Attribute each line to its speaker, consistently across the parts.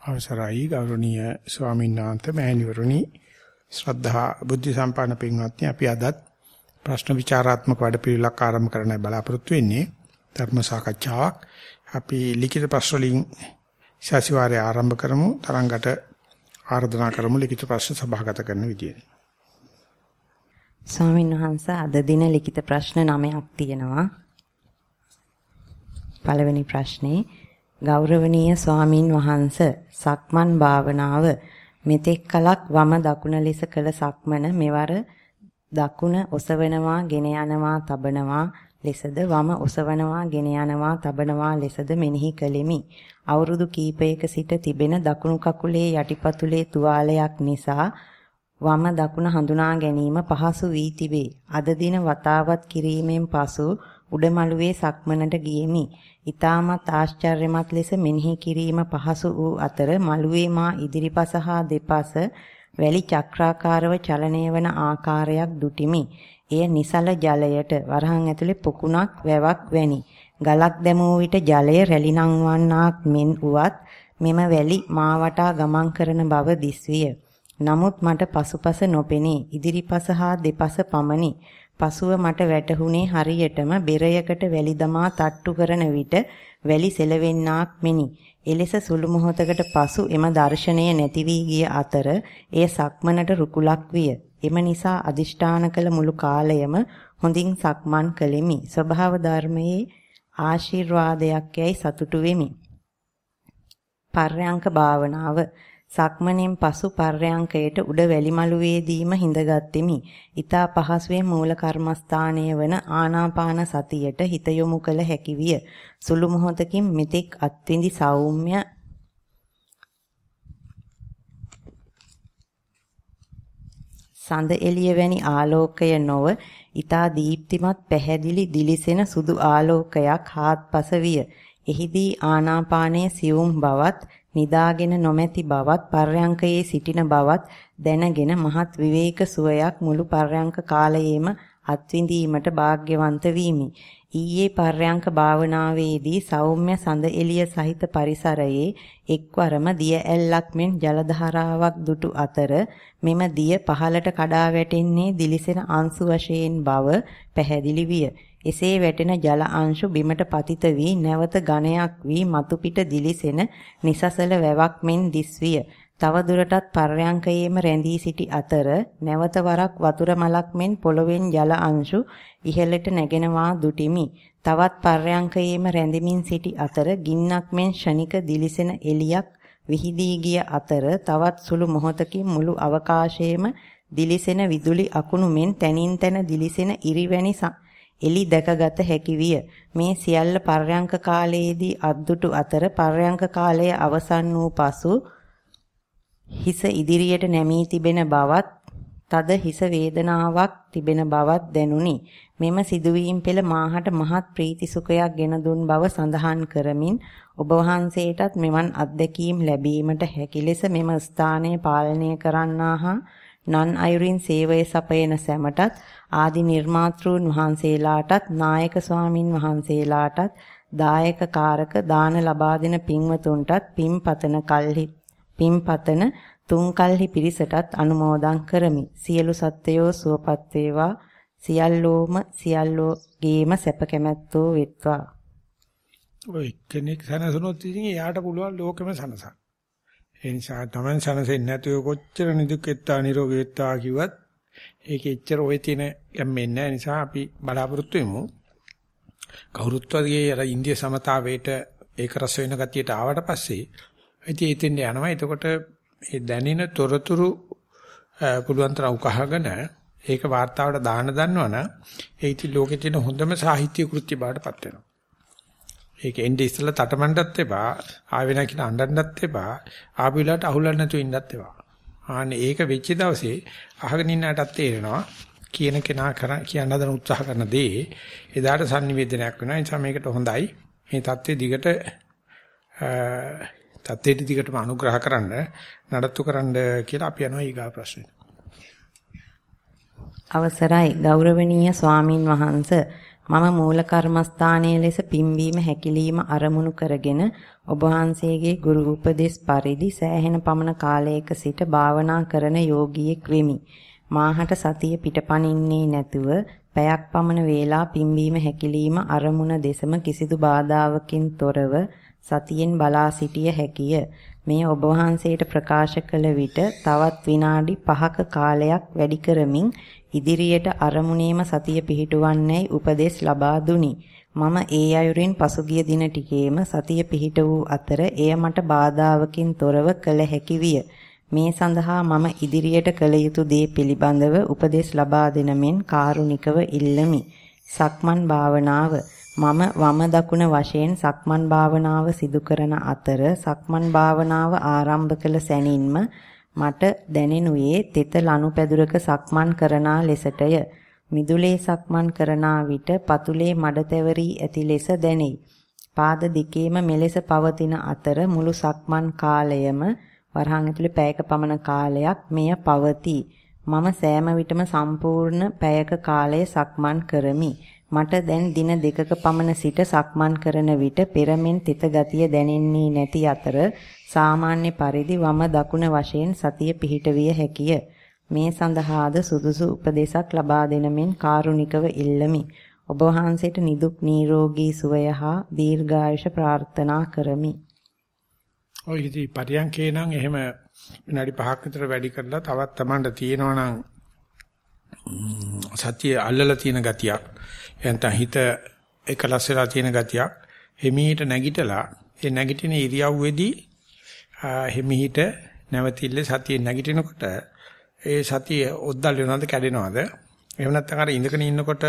Speaker 1: අවසරයි ගෞරවනීය ස්වාමීන් වහන්සේ මෑණිවරුනි. ශ්‍රද්ධා බුද්ධ සම්පන්න පින්වත්නි අපි අදත් ප්‍රශ්න විචාරාත්මක වැඩපිළිවෙලක් ආරම්භ කරන්නයි බලාපොරොත්තු වෙන්නේ. ධර්ම සාකච්ඡාවක්. අපි ලිඛිත ප්‍රශ්න වලින් සාසිවාරය ආරම්භ කරමු. තරංගට ආරාධනා කරමු. ලිඛිත ප්‍රශ්න සභාගත කරන විදියට.
Speaker 2: ස්වාමීන් වහන්සේ අද දින ලිඛිත ප්‍රශ්න 9ක් තියෙනවා. පළවෙනි ප්‍රශ්නේ ගෞරවනීය ස්වාමින් වහන්ස සක්මන් භාවනාව මෙතෙක් කලක් වම දකුණ ලෙස කළ සක්මන මෙවර දකුණ ඔසවනවා ගෙන යනවා තබනවා ලෙසද? වම ඔසවනවා ගෙන යනවා තබනවා ලෙසද මෙනෙහි කළෙමි. අවුරුදු කීපයක සිට තිබෙන දකුණු කකුලේ යටිපතුලේ තුවාලයක් නිසා වම දකුණ හඳුනා ගැනීම පහසු වී තිබේ. අද දින වතාවත් කිරීමෙන් පසු උඩමළුවේ සක්මනට ගියෙමි ඊටමත් ආශ්චර්යමත් ලෙස මෙනෙහි කිරීම පහසු වූ අතර මළුවේ මා ඉදිරිපස හා දෙපස වැලි චක්‍රාකාරව චලනය වන ආකාරයක් දුටිමි. එය නිසල ජලයට වරහන් ඇතුලේ පොකුණක් වැවක් වැනි. ගලක් දැමූ විට ජලය රැලි නංවන්නාක් මෙන් උවත් මෙම වැලි මා වටා ගමන් කරන බව දිස්විය. නමුත් මට පසුපස නොපෙනී ඉදිරිපස හා දෙපස පමණි. පසුව මට වැටහුණේ හරියටම බෙරයකට වැලි දමා තට්ටු කරන විට වැලි සෙලවෙන්නාක් මෙනි. එලෙස සුළු මොහොතකට පසු එම දර්ශනය නැති වී ගිය අතර එය සක්මනට රුකුලක් විය. එම නිසා අදිෂ්ඨාන කළ මුළු කාලයම හොඳින් සක්මන් කළෙමි. ස්වභාව ධර්මයේ ආශිර්වාදයක් යයි සතුටු වෙමි. පර්යංක භාවනාව සක්මණෙන් පසු පර්යංකයට උඩ වැලිමලුවේදීම හිඳගත්ෙමි. ඊතා පහසුවෙන් මූල කර්මස්ථානය වන ආනාපාන සතියට හිත යොමු කළ හැකි විය. සුළු මොහොතකින් මෙතෙක් අත්විඳි සෞම්‍ය සඳ එළිය වැනි ආලෝකය නොව ඊතා දීප්තිමත් පැහැදිලි දිලිසෙන සුදු ආලෝකයක් හාත්පස විය. එහිදී ආනාපානයේ සියුම් බවත් නිදාගෙන නොමැති බවත් පර්යංකයේ සිටින බවත් දැනගෙන මහත් විවේක සුවයක් මුළු පර්යංක කාලයේම අත්විඳීමට වාග්්‍යවන්ත වීමි. ඊයේ පර්යංක භාවනාවේදී සෞම්‍ය සඳ එළිය සහිත පරිසරයේ එක්වරම දිය ඇල්ලක් මෙන් ජල ධාරාවක් දුටු අතර මෙම දිය පහළට කඩා වැටෙන්නේ දිලිසෙන අංශු වශයෙන් බව පැහැදිලි විය. එසේ වැටෙන ජල අංශු බිමට පතිත වී නැවත ඝනයක් වී මතු පිට දිලිසෙන නිසසල වැවක් මෙන් දිස්විය. තව දුරටත් පර්යංකයේම රැඳී සිටි අතර නැවත වරක් වතුර මලක් මෙන් පොළොවෙන් ජල අංශු ඉහළට නැගෙනවා දුටිමි. තවත් පර්යංකයේම රැඳෙමින් සිටි අතර ගින්නක් මෙන් ෂණික දිලිසෙන එලියක් විහිදී ගිය අතර තවත් සුළු මොහොතකින් මුළු අවකාශයේම දිලිසෙන විදුලි අකුණු මෙන් තනින් තන දිලිසෙන ඉරිවැනි එලි දැකගත හැකි විය. මේ සියල්ල පර්යංක කාලයේදී අද්දුටු අතර පර්යංක කාලය අවසන් වූ පසු හිස ඉදිරියට නැමී තිබෙන බවත් තද හිස වේදනාවක් තිබෙන බවත් දැනුනි. මෙම සිදුවීම් පෙළ මාහට මහත් ප්‍රීති සුඛයක් ගෙන දුන් බව සඳහන් කරමින් ඔබ වහන්සේටත් මෙවන් අත්දැකීම් ලැබීමට හැකි ලෙස මෙම ස්ථානය පාලනය කරන්නා හා නන් අයුරින් සේවය සපයන සැමටත් ආදි නිර්මාතෘන් වහන්සේලාටත් නායක ස්වාමින් වහන්සේලාටත් දායක කාරක දාන ලබා දෙන පින්වතුන්ටත් පින්පතන කල්හි පින්පතන තුන් කල්හි පිරිසටත් අනුමෝදන් කරමි. සියලු සත්වයෝ සුවපත් වේවා. සියල්ලෝම සියල්ලෝගේම සැප කැමැත්තෝ වෙත්වා.
Speaker 1: ඔය කෙනෙක් සනසනොත් ඉතින් එයාට පුළුවන් ලෝකෙම සනසන්න. ඒ නිසා Taman සනසෙන්නේ නැතුව කොච්චර නිදුක්ෙත්තා නිරෝගීත්වා කිව්වත් ඒක එච්චර ඔය තියෙන ගැම්මෙන්නේ නැහැ නිසා අපි බලාපොරොත්තු වෙමු. කවුරුත්වයේ අර ඉන්දිය සමතාවේට ඒක රස වෙන ගතියට ආවට පස්සේ ඉතින් එතෙන් යනවා. එතකොට මේ දැනෙන තොරතුරු පුළුවන් තරම් උකහාගෙන ඒක වාර්තාවට දාන්න දන්නවනම් ඒ ඉතින් ලෝකේ තියෙන හොඳම සාහිත්‍ය කෘත්‍ය බාටපත් වෙනවා. ඒක එnde ඉස්සලා තටමඬත් එපා. ආවෙ නැහැ කියලා අඬන්නත් එපා. ආපු වෙලාවට අහුලන්න නැතුව ඉන්නත් එපා. ආන්නේ ඒක වෙච්ච දවසේ අහගෙන ඉන්නටත් තේරෙනවා කියන කෙනා කරන් කියන්න හදන උත්සාහ කරන දේ එදාට sannivedanayak වෙනවා. ඒ නිසා මේකට හොඳයි. මේ தත්ත්වයේ දිගට தත්ත්වයේ දිගටම අනුග්‍රහ කරන්න නඩත්තු කරන්න කියලා අපි යනවා ඊගා ප්‍රශ්නෙට.
Speaker 2: අවසරයි. ගෞරවනීය ස්වාමින් වහන්සේ මම මූල කර්මස්ථානයේ ලෙස පිම්බීම හැකිලිම අරමුණු කරගෙන ඔබ වහන්සේගේ ගුරු උපදේශ පරිදි සෑහෙන පමණ කාලයක සිට භාවනා කරන යෝගියෙක් වෙමි. මාහට සතිය පිටපනින්නේ නැතුව පැයක් පමණ වේලා පිම්බීම හැකිලිම අරමුණ දෙසම කිසිදු බාධාවකින් තොරව සතියෙන් බලා සිටිය හැකිය. මේ ඔබ වහන්සේට ප්‍රකාශ කළ විට තවත් විනාඩි 5ක කාලයක් වැඩි කරමින් ඉදිරියට අරමුණේම සතිය පිහිටුවන්නේයි උපදෙස් ලබා දුනි. මම ඒ අයුරින් පසුගිය දින ටිකේම සතිය පිහිට වූ අතර එය මට බාධාවකින් තොරව කළ හැකි විය. මේ සඳහා මම ඉදිරියට කළ යුතු දේ පිළිබඳව උපදෙස් ලබා දෙන මෙන් කාරුණිකව ඉල්ලමි. සක්මන් භාවනාව මම වම දකුණ වශයෙන් සක්මන් භාවනාව සිදු කරන අතර සක්මන් භාවනාව ආරම්භ කළ සැනින්ම මට දැනෙනුයේ තෙත ලනුපැදුරක සක්මන් කරනා ලෙසටය. මිදුලේ සක්මන් කරනා විට පතුලේ මඩ තැවරී ඇති ලෙස දැනේ. පාද දෙකේම මෙලෙස පවතින අතර මුළු සක්මන් කාලයම වරහන් ඇතුලේ පැයක පමණ කාලයක් මෙය පවතී. මම සෑම විටම සම්පූර්ණ පැයක කාලය සක්මන් කරමි. මට දැන් දින දෙකක පමණ සිට සක්මන් කරන විට පෙරමෙන් තිත ගතිය දැනෙන්නේ නැති අතර සාමාන්‍ය පරිදි වම දකුණ වශයෙන් සතිය පිහිටවිය හැකිය. මේ සඳහාද සුදුසු උපදේශක් ලබා දෙන මෙන් කාරුණිකව ඉල්ලමි. ඔබ වහන්සේට නිදුක් නිරෝගී සුවය හා දීර්ඝායුෂ ප්‍රාර්ථනා කරමි.
Speaker 1: ඔය ඉතින් පරියන්කේ නම් එහෙම විනාඩි 5ක් විතර වැඩි කරලා තවත් Tamanට තියෙනවා නම් සතිය අල්ලලා තියෙන ගතියක් එතන හිත එකලස් වෙලා තියෙන ගතියක්. හිමීට නැගිටලා ඒ නැගිටින ඉරියව්වේදී හිමීට නැවතිල්ල සතිය නැගිටිනකොට ඒ සතිය ඔද්දල් වෙනවද කැඩෙනවද? එහෙම නැත්නම් අර ඉඳගෙන ඉන්නකොට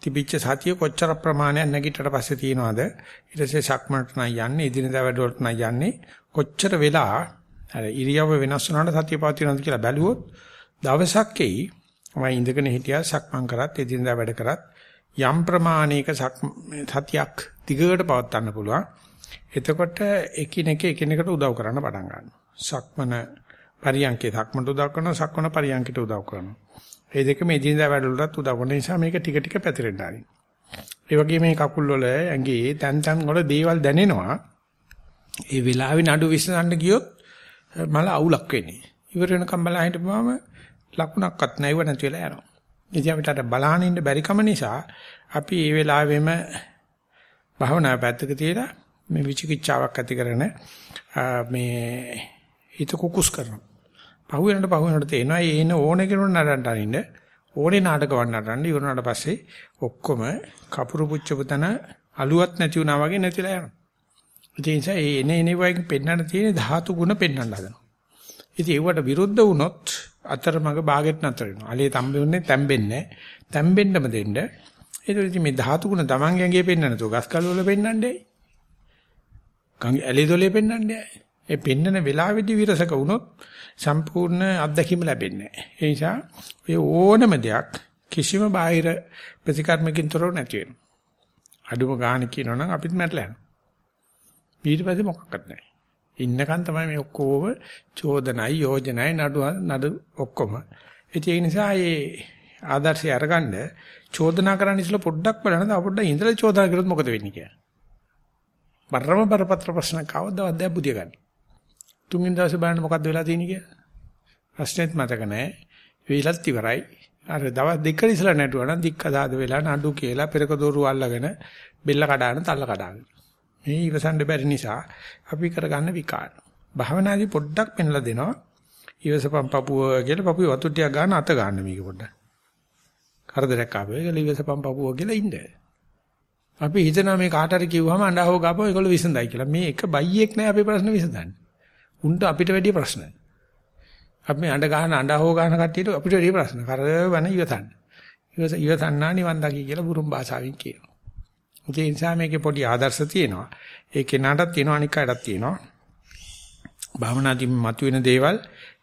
Speaker 1: තිබිච්ච සතිය කොච්චර ප්‍රමාණයක් නැගිටට පස්සේ තියෙනවද? ඊට පස්සේ සක්මන්ට නම් යන්නේ ඉදිනදා වැඩවලට නම් යන්නේ. කොච්චර වෙලා අර ඉරියව්ව වෙනස් වුණාට සතිය පවතිනවද කියලා බැලුවොත් දවසක් එයි මම ඉඳගෙන හිටියා සක්මන් කරත් එදිනදා වැඩ කරත්. යම් ප්‍රමාණයක සතියක් දිගට පවත්වන්න පුළුවන්. එතකොට එකිනෙක එකිනෙකට උදව් කරන්න පටන් ගන්නවා. සක්මන පරියන්කේ සක්මන්ට උදව් කරනවා සක්මන පරියන්කට උදව් කරනවා. මේ දෙකම එදිනදා වැඩවලට උදව් කරන නිසා මේක ටික ටික පැතිරෙන්න ආරින්. ඒ වගේ මේ කකුල් වල ඇඟේ තැන් තැන් වල දේවල් දැනෙනවා. ඒ වෙලාවේ නඩු විසඳන්න ගියොත් මල අවුලක් වෙන්නේ. ඉවර වෙනකම් බලා හිටපුවාම ලකුණක්වත් නැයිව නැති වෙලා යනවා. ඉතින් අපිට අර බලහන් ඉන්න බැරි කම නිසා අපි මේ වෙලාවෙම භවනා පැත්තක තියලා මේ විචිකිච්ඡාවක් ඇති කරන මේ හිත කුකුස් කරනවා. පහු වෙනකොට පහු වෙනකොට තේනවා ඒන ඕනේ කෙනෙකුට නඩන්න අරින්න ඕනේ නාටක වන්නටන්න ඉවරනාට පස්සේ ඔක්කොම කපුරු පුච්චපු තන අලුවත් නැති වුණා වගේ නැතිලා යනවා. ඒ නිසා ඒ එන එන වයින් පෙන්වන්න තියෙන ධාතු ගුණ පෙන්වන්න හදනවා. ඉතින් ඒවට විරුද්ධ වුණොත් අතරමඟ බාගෙට නතර වෙනවා. allele තම්බෙන්නේ තැම්බෙන්නේ තැම්බෙන්නම දෙන්න. ඒක ඉතින් මේ ධාතු ගුණ තමන්ගේ ඇඟේ පෙන්වන්න නැතුව ගස්කල් වල පෙන්වන්නේ. ගඟ ඇලේ දොලේ පෙන්වන්නේ. ඒ පෙන්නන වෙලාවෙදි විරසක වුණොත් සම්පූර්ණ අත්දැකීම ලැබෙන්නේ නැහැ. ඒ නිසා ඔය ඕනම දෙයක් කිසිම බාහිර ප්‍රතිකර්මකින් තොරව නැති වෙනවා. අඩුම ගාණ කියනවනම් අපිත් මැරලා යනවා. ඊට පස්සේ මොකක්වත් නැහැ. ඉන්නකන් තමයි මේ ඔක්කොම චෝදනයි යෝජනයි නඩු නඩු ඔක්කොම. ඒ නිසා මේ ආදර්ශය අරගන්න චෝදනා කරන්න ඉස්සෙල්ලා පොඩ්ඩක් බලන්න තව පොඩ්ඩක් ඉඳලා චෝදනා කරොත් මොකද වෙන්නේ කියලා. බරම බරපතල ප්‍රශ්න කවදාවත් දැන් බුදිය ගන්න. තුන්වෙනි දවසේ බලන්න මොකද්ද වෙලා තියෙන්නේ කියලා. ප්‍රශ්නෙත් මතක නැහැ. වෙලත් ඉවරයි. අර දවස් දෙක ඉස්සලා නැටුවා නම් දික්ක දාද වෙලා නඩු කියලා පෙරක දෝරු අල්ලගෙන බෙල්ල කඩාන තල්ල කඩාගෙන. මේ ඉවසන්න බැරි නිසා අපි කරගන්න විකාර. භාවනාදී පොඩ්ඩක් පෙන්ලා දෙනවා. ඉවසපම් පපුව කියලා පපුවේ වතු ටික ගන්න අත ගන්න මේක පොඩ්ඩක්. කරදරයක් ආවම ඒක ඉවසපම් පපුව කියලා ඉන්න. අපි හිතනවා මේ කාට හරි කිව්වම අඬහව ගාපුව ඒගොල්ලෝ විසඳයි කියලා. මේ එක බයියෙක් නෑ අපේ ප්‍රශ්න විසඳන්නේ. උන්ට අපිට වැඩි ප්‍රශ්න. අපි අඬ ගන්න අඬහව ගන්න කට්ටියට අපිට වැඩි ප්‍රශ්න. කරවන ඉවතන්න. ඉවස ඉවතන්නා නිවන් දකි කියලා බුරුම් භාෂාවෙන් කියනවා. ඒ නිසා මේකේ පොඩි ආදර්ශ තියෙනවා. ඒ කෙනාටත් තියෙනවා අනික් අයටත් තියෙනවා. භාවනාදී මතුවෙන දේවල්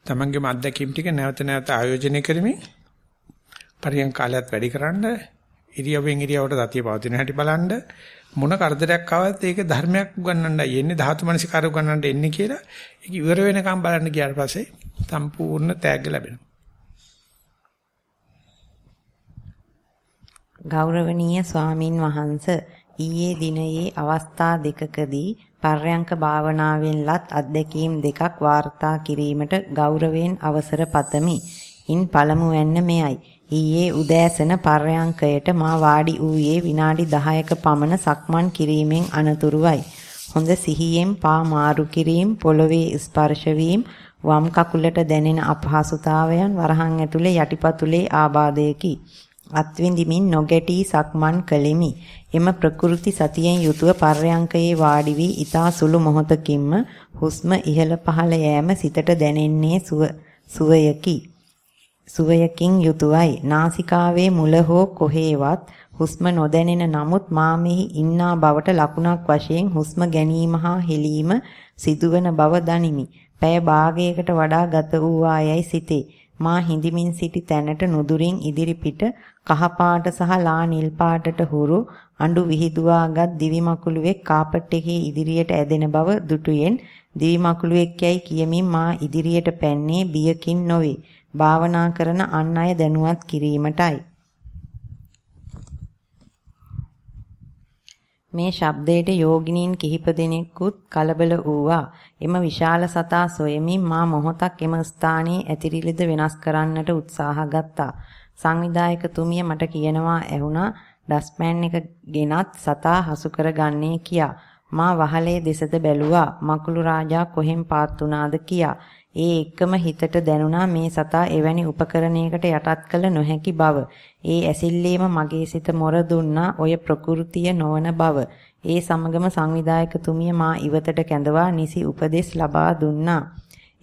Speaker 1: තමන්ගේම අත්දැකීම් ටික නැවත නැවත ආයෝජනය කරමින් පරියන් කාලයත් වැඩි කරන්න ඉරියවෙන් ඉරියවට සතිය පවතින හැටි බලන්න මොන කරදරයක් ආවත් ඒක ධර්මයක් උගන්වන්නයි එන්නේ ධාතු මනසිකාර උගන්වන්නට එන්නේ කියලා ඒක ඉවර වෙනකම් බලන්න ගියාට පස්සේ සම්පූර්ණ තෑග්ග ලැබෙනවා
Speaker 2: ගෞරවනීය ස්වාමින් වහන්ස ඊයේ දිනයේ අවස්ථා දෙකකදී පර්යංක භාවනාවෙන්ලත් අත්දැකීම් දෙකක් වාර්තා කිරීමට ගෞරවයෙන් අවසර පතමි. ඉන් පළමුවැන්න මෙයයි. ඊයේ උදෑසන පර්යංකයට මා වාඩි වූයේ විනාඩි 10ක පමණ සක්මන් කිරීමෙන් අනතුරුවයි. හොඳ සිහියෙන් පා මාරු කිරීම, පොළවේ ස්පර්ශ වීම, වම් කකුලට දැනෙන අපහසුතාවයන් වරහන් ඇතුලේ යටිපතුලේ ආබාධයකි. අත්විඳිමින් නොගැටි සක්මන් කළෙමි. එම ප්‍රකෘති සතියෙන් යුතුව පර්යංකයේ වාඩි වී ඊතා සුළු මොහොතකින්ම හුස්ම ඉහළ පහළ යෑම සිතට දැනෙන්නේ සුවයකි. සුවයකින් යුතුයයි. නාසිකාවේ මුල හෝ කොහේවත් හුස්ම නොදැනෙන නමුත් මා මෙහි ඉන්නා බවට ලකුණක් වශයෙන් හුස්ම ගැනීම හා හෙලීම සිදුවන බව දනිමි. පැය භාගයකට වඩා ගත වූ ආයයි සිතේ. මා හිඳමින් සිටි තැනට නුදුරින් ඉදිරිපිට කහ පාට සහ ලා නිල් පාටට හුරු අඬු විහිදුවාගත් දිවි මකුළුවෙක් කාපට් එකේ ඉදිරියට ඇදෙන බව දුටුයෙන් දිවි මකුළුවෙක් යයි කියමින් මා ඉදිරියට පැන්නේ බියකින් නොවේ. භාවනා කරන අන් අය දැනුවත් කිරීමටයි. මේ ශබ්දයට යෝගිනීන් කිහිප දෙනෙකුත් කලබල වූවා. එම විශාල සතා සොයමින් මා මොහොතක් එම ස්ථානයේ ඇතිරිලිද වෙනස් කරන්නට උත්සාහ ගත්තා. සංවිධායකතුමිය මට කියනවා ඇහුණා ඩස්පෑන් එක ගෙනත් සතා හසු කරගන්නේ කියා. මා වහලේ දෙසද බැලුවා. මකුළු රාජා කොහෙන් පාත් වුණාද කියා. ඒ එක්කම හිතට දැනුණා මේ සතා එවැනි උපකරණයකට යටත් කළ නොහැකි බව. ඒ ඇසිල්ලේම මගේ සිත මොර දුන්නා ඔය ප්‍රകൃතිය නොවන බව. ඒ සමගම සංවිධායකතුමිය මා ඉවතට කැඳවා නිසි උපදෙස් ලබා දුන්නා.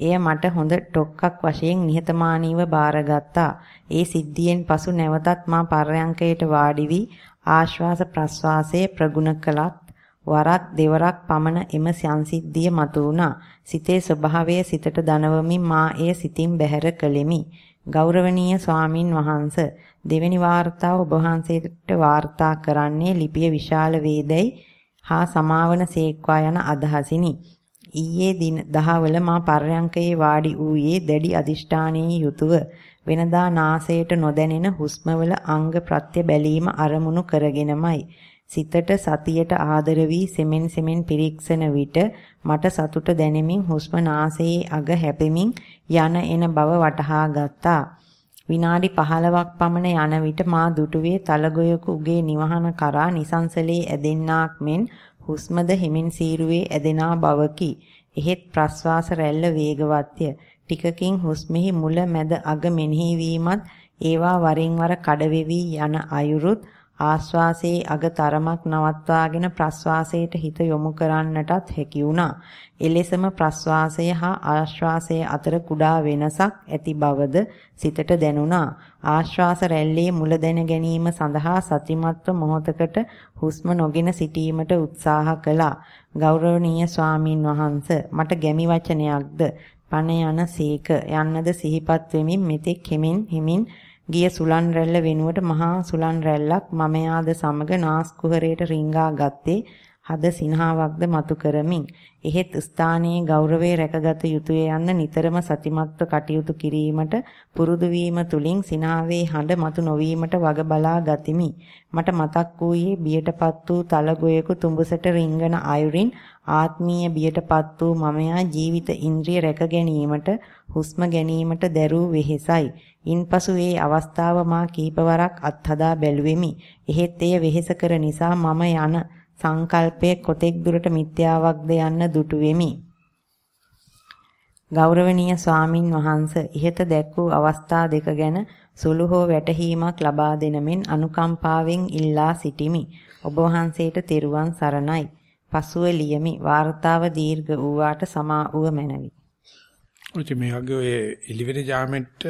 Speaker 2: එය මට හොඳ ටොක්ක්ක් වශයෙන් නිහතමානීව බාරගත්තා. ඒ සිද්ධියෙන් පසු නැවතත් මා පර්යංකයට වාඩි වී ආශ්වාස ප්‍රශ්වාසයේ ප්‍රගුණ කළත් වරක් දෙවරක් පමණ එම සංසිද්ධිය මතු වුණා. සිතේ ස්වභාවය සිතට දනවමින් මා එය සිතින් බැහැර කළෙමි. ගෞරවනීය ස්වාමින් වහන්ස දෙවෙනි වාර්තාව ඔබ වහන්සේට වාර්තා කරන්නේ ලිපිය විශාල වේදයි හා සමාවන සේක්වා යන අදහසිනි. ඊයේ දින දහවල මා පර්යංකයේ වාඩි වූයේ දැඩි අදිෂ්ඨානයේ යුතුව වෙනදා නාසයට නොදැනෙන හුස්මවල අංග ප්‍රත්‍ය බැලීම අරමුණු කරගෙනමයි. සිතට සතියට ආදර වී සෙමෙන් සෙමෙන් පිරික්සන විට මට සතුට දැනෙමින් හුස්ම නාසයේ අග හැපෙමින් යන එන බව වටහා ගත්තා. විනාඩි 15ක් පමණ යන විට මා දුටුවේ තලගොයක උගේ නිවහන කරා නිසංසලේ ඇදෙන්නාක් මෙන් හුස්මද හිමින් සීරුවේ ඇදෙනා බවකි. එහෙත් ප්‍රස්වාස රැල්ල වේගවත්ය. ටිකකින් හුස්මෙහි මුල මැද අග මෙනෙහි වීමත් ඒවා වරින් වර කඩ යන අයුරුත් ආශ්වාසයේ අග තරමක් නවත්වාගෙන ප්‍රශ්වාසයට හිත යොමු කරන්නටත් හැකි වුණා. එලෙසම ප්‍රශ්වාසය හා ආශ්වාසය අතර කුඩා වෙනසක් ඇති බවද සිතට දැනුණා. ආශ්වාස රැල්ලේ මුල දැන ගැනීම සඳහා සතිමත්ව මොහොතකට හුස්ම නොගෙන සිටීමට උත්සාහ කළා. ගෞරවනීය ස්වාමින් වහන්සේ මට ගැමි වචනයක්ද පණ යන සීක යන්නද සිහිපත් වෙමින් මෙතෙක් හිමින් හිමින් ගිය සුලන් රැල්ල වෙනුවට මහා සුලන් රැල්ලක් මම යාද සමග නාස් කුහරයට රිංගා ගත්තේ හද සිනහාවක්ද මතු කරමින්. එහෙත් ස්ථානයේ ගෞරවයේ රැකගත යුතුය යන්න නිතරම සතිමත්ව කටයුතු කිරීමට පුරුදු වීම තුලින් සිනාවේ හඬ මතු නොවීමට වග බලා ගතිමි. මට මතක් වූයේ බියටපත් වූ තලගොයක තුඹසට රිංගන අයුරින් ආත්මීය බියටපත් වූ මමයා ජීවිත ඉන්ද්‍රිය රැක ගැනීමට හුස්ම ගැනීමට දැරූ වෙහෙසයි ඉන්පසු ඒ අවස්ථාව මා කීපවරක් අත්හදා බැලුවෙමි. එහෙත් එය වෙහෙස කර නිසා මම යන සංකල්පයේ කොතෙක් දුරට මිත්‍යාවක්ද යන්න දුටු වෙමි. ගෞරවනීය ස්වාමින් වහන්ස ඉහත දැක් වූ අවස්ථා දෙක ගැන සුළු හෝ වැටහීමක් ලබා දෙන මෙන් අනුකම්පාවෙන් ඉල්ලා සිටිමි. ඔබ වහන්සේට තෙරුවන් සරණයි. පසුව ලියමි. වාර්තාව දීර්ඝ වූාට සමා වූ මැනවි.
Speaker 1: ඔච්ච මේ වගේ ඔය එලිවෙන ජාමෙට්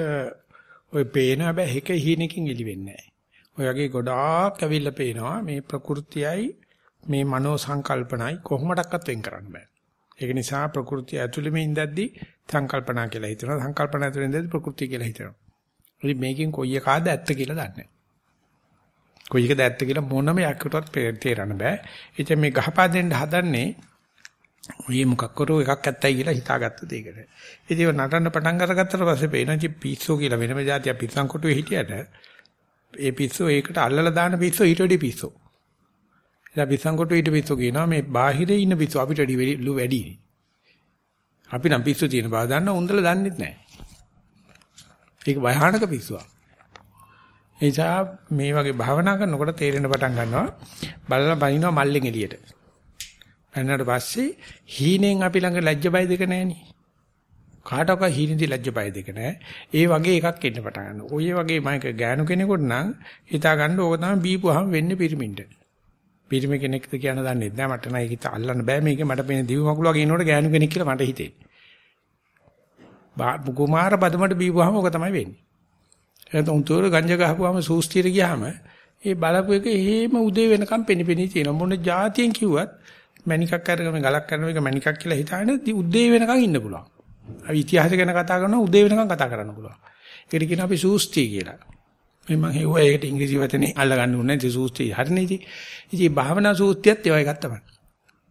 Speaker 1: ඔය පේන හැබැයි එක හිණකින් එලි වෙන්නේ නැහැ. ඔය වගේ ගොඩාක් ඇවිල්ලා පේනවා මේ ප්‍රകൃතියයි මේ මනෝ සංකල්පනයි කොහොමඩක්වත් වෙන් කරන්න බෑ. ඒක නිසා ප්‍රകൃතිය ඇතුළෙම ඉඳද්දි සංකල්පනා කියලා හිතනවා. සංකල්පන ඇතුළෙන් ඉඳද්දි ප්‍රകൃතිය කියලා හිතනවා. ඉතින් මේකෙන් කොයි එකාද ඇත්ත කියලා දන්නේ නැහැ. කොයි එකද ඇත්ත කියලා මොනම යකටවත් තේරන්න බෑ. ඉතින් මේ ගහපා දෙන්න හදන්නේ ඔය මොකක් කරෝ එකක් ඇත්තයි කියලා හිතාගත්ත දෙයකට. ඉතින් ඒක නටන්න පටන් අරගත්තට පස්සේ පේනවා ඉතින් පිස්සෝ කියලා වෙනම જાතිය පිස්සන් කොටුවේ හිටියට ඒ පිස්සෝ ඒකට අල්ලලා දාන පිස්සෝ ඊට වැඩි පිස්සෝ. එදා පිස්සන් කොට ඊට පිස්සෝ කියනවා මේ බාහිරේ ඉන්න පිස්සෝ අපිට වැඩි වැඩි. අපි නම් පිස්සෝ තියෙන බව දන්න උන්දල දන්නෙත් නැහැ. ඒක භයානක පිස්සුවක්. ඒ නිසා මේ වගේ භාවනා කරනකොට තේරෙන පටන් ගන්නවා බලලා බනිනවා මල්ලෙන් එළියට. එන්නට පස්සේ හීනෙන් අපි ළඟ ලැජ්ජ බය දෙක නැහෙනි. කාටවත් හීනෙදි ලැජ්ජ බය දෙක නැහැ. ඒ වගේ එකක් එන්න පටන් ගන්නවා. ඔය වගේ මයික ගෑනු කෙනෙකුට නම් හිතා ගන්න ඕක තමයි බීපුවාම වෙන්නේ පිරිමින්ට. පිරිමි කෙනෙක්ද කියන දන්නේ නැහැ මට නෑ ඒක අල්ලන්න බෑ මේක මට පේන දිවි මකුල වගේ ඉන්නකොට ගෑනු කෙනෙක් කියලා මට හිතේ. කුමාර බදමට බීපුවාම ඕක තමයි වෙන්නේ. එහෙනම් උන්තෝර ගංජා ගහපුවාම සූස්තියට ගියාම ඒ බලපු එක එහෙම උදේ වෙනකම් පෙනිපෙනී තියෙනවා. මොන જાතියෙන් කිව්වත් මණිකක් අරගෙන ගලක් කරන එක මණිකක් කියලා හිතාගෙන උදේ වෙනකම් ඉන්න පුළුවන්. අපි ඉතිහාස ගැන කතා කරනවා උදේ වෙනකම් කතා කරන්න පුළුවන්. ඒකට කියනවා අපි සූස්ති කියලා. මේ මම හෙව්වා ඒකට ඉංග්‍රීසි වචනේ අල්ලගන්න ඕනේ නැති සූස්ති හරිනේ ඉතින්. ඉතින් භාවනා සූස්තියත් ඒවා එකක් තමයි.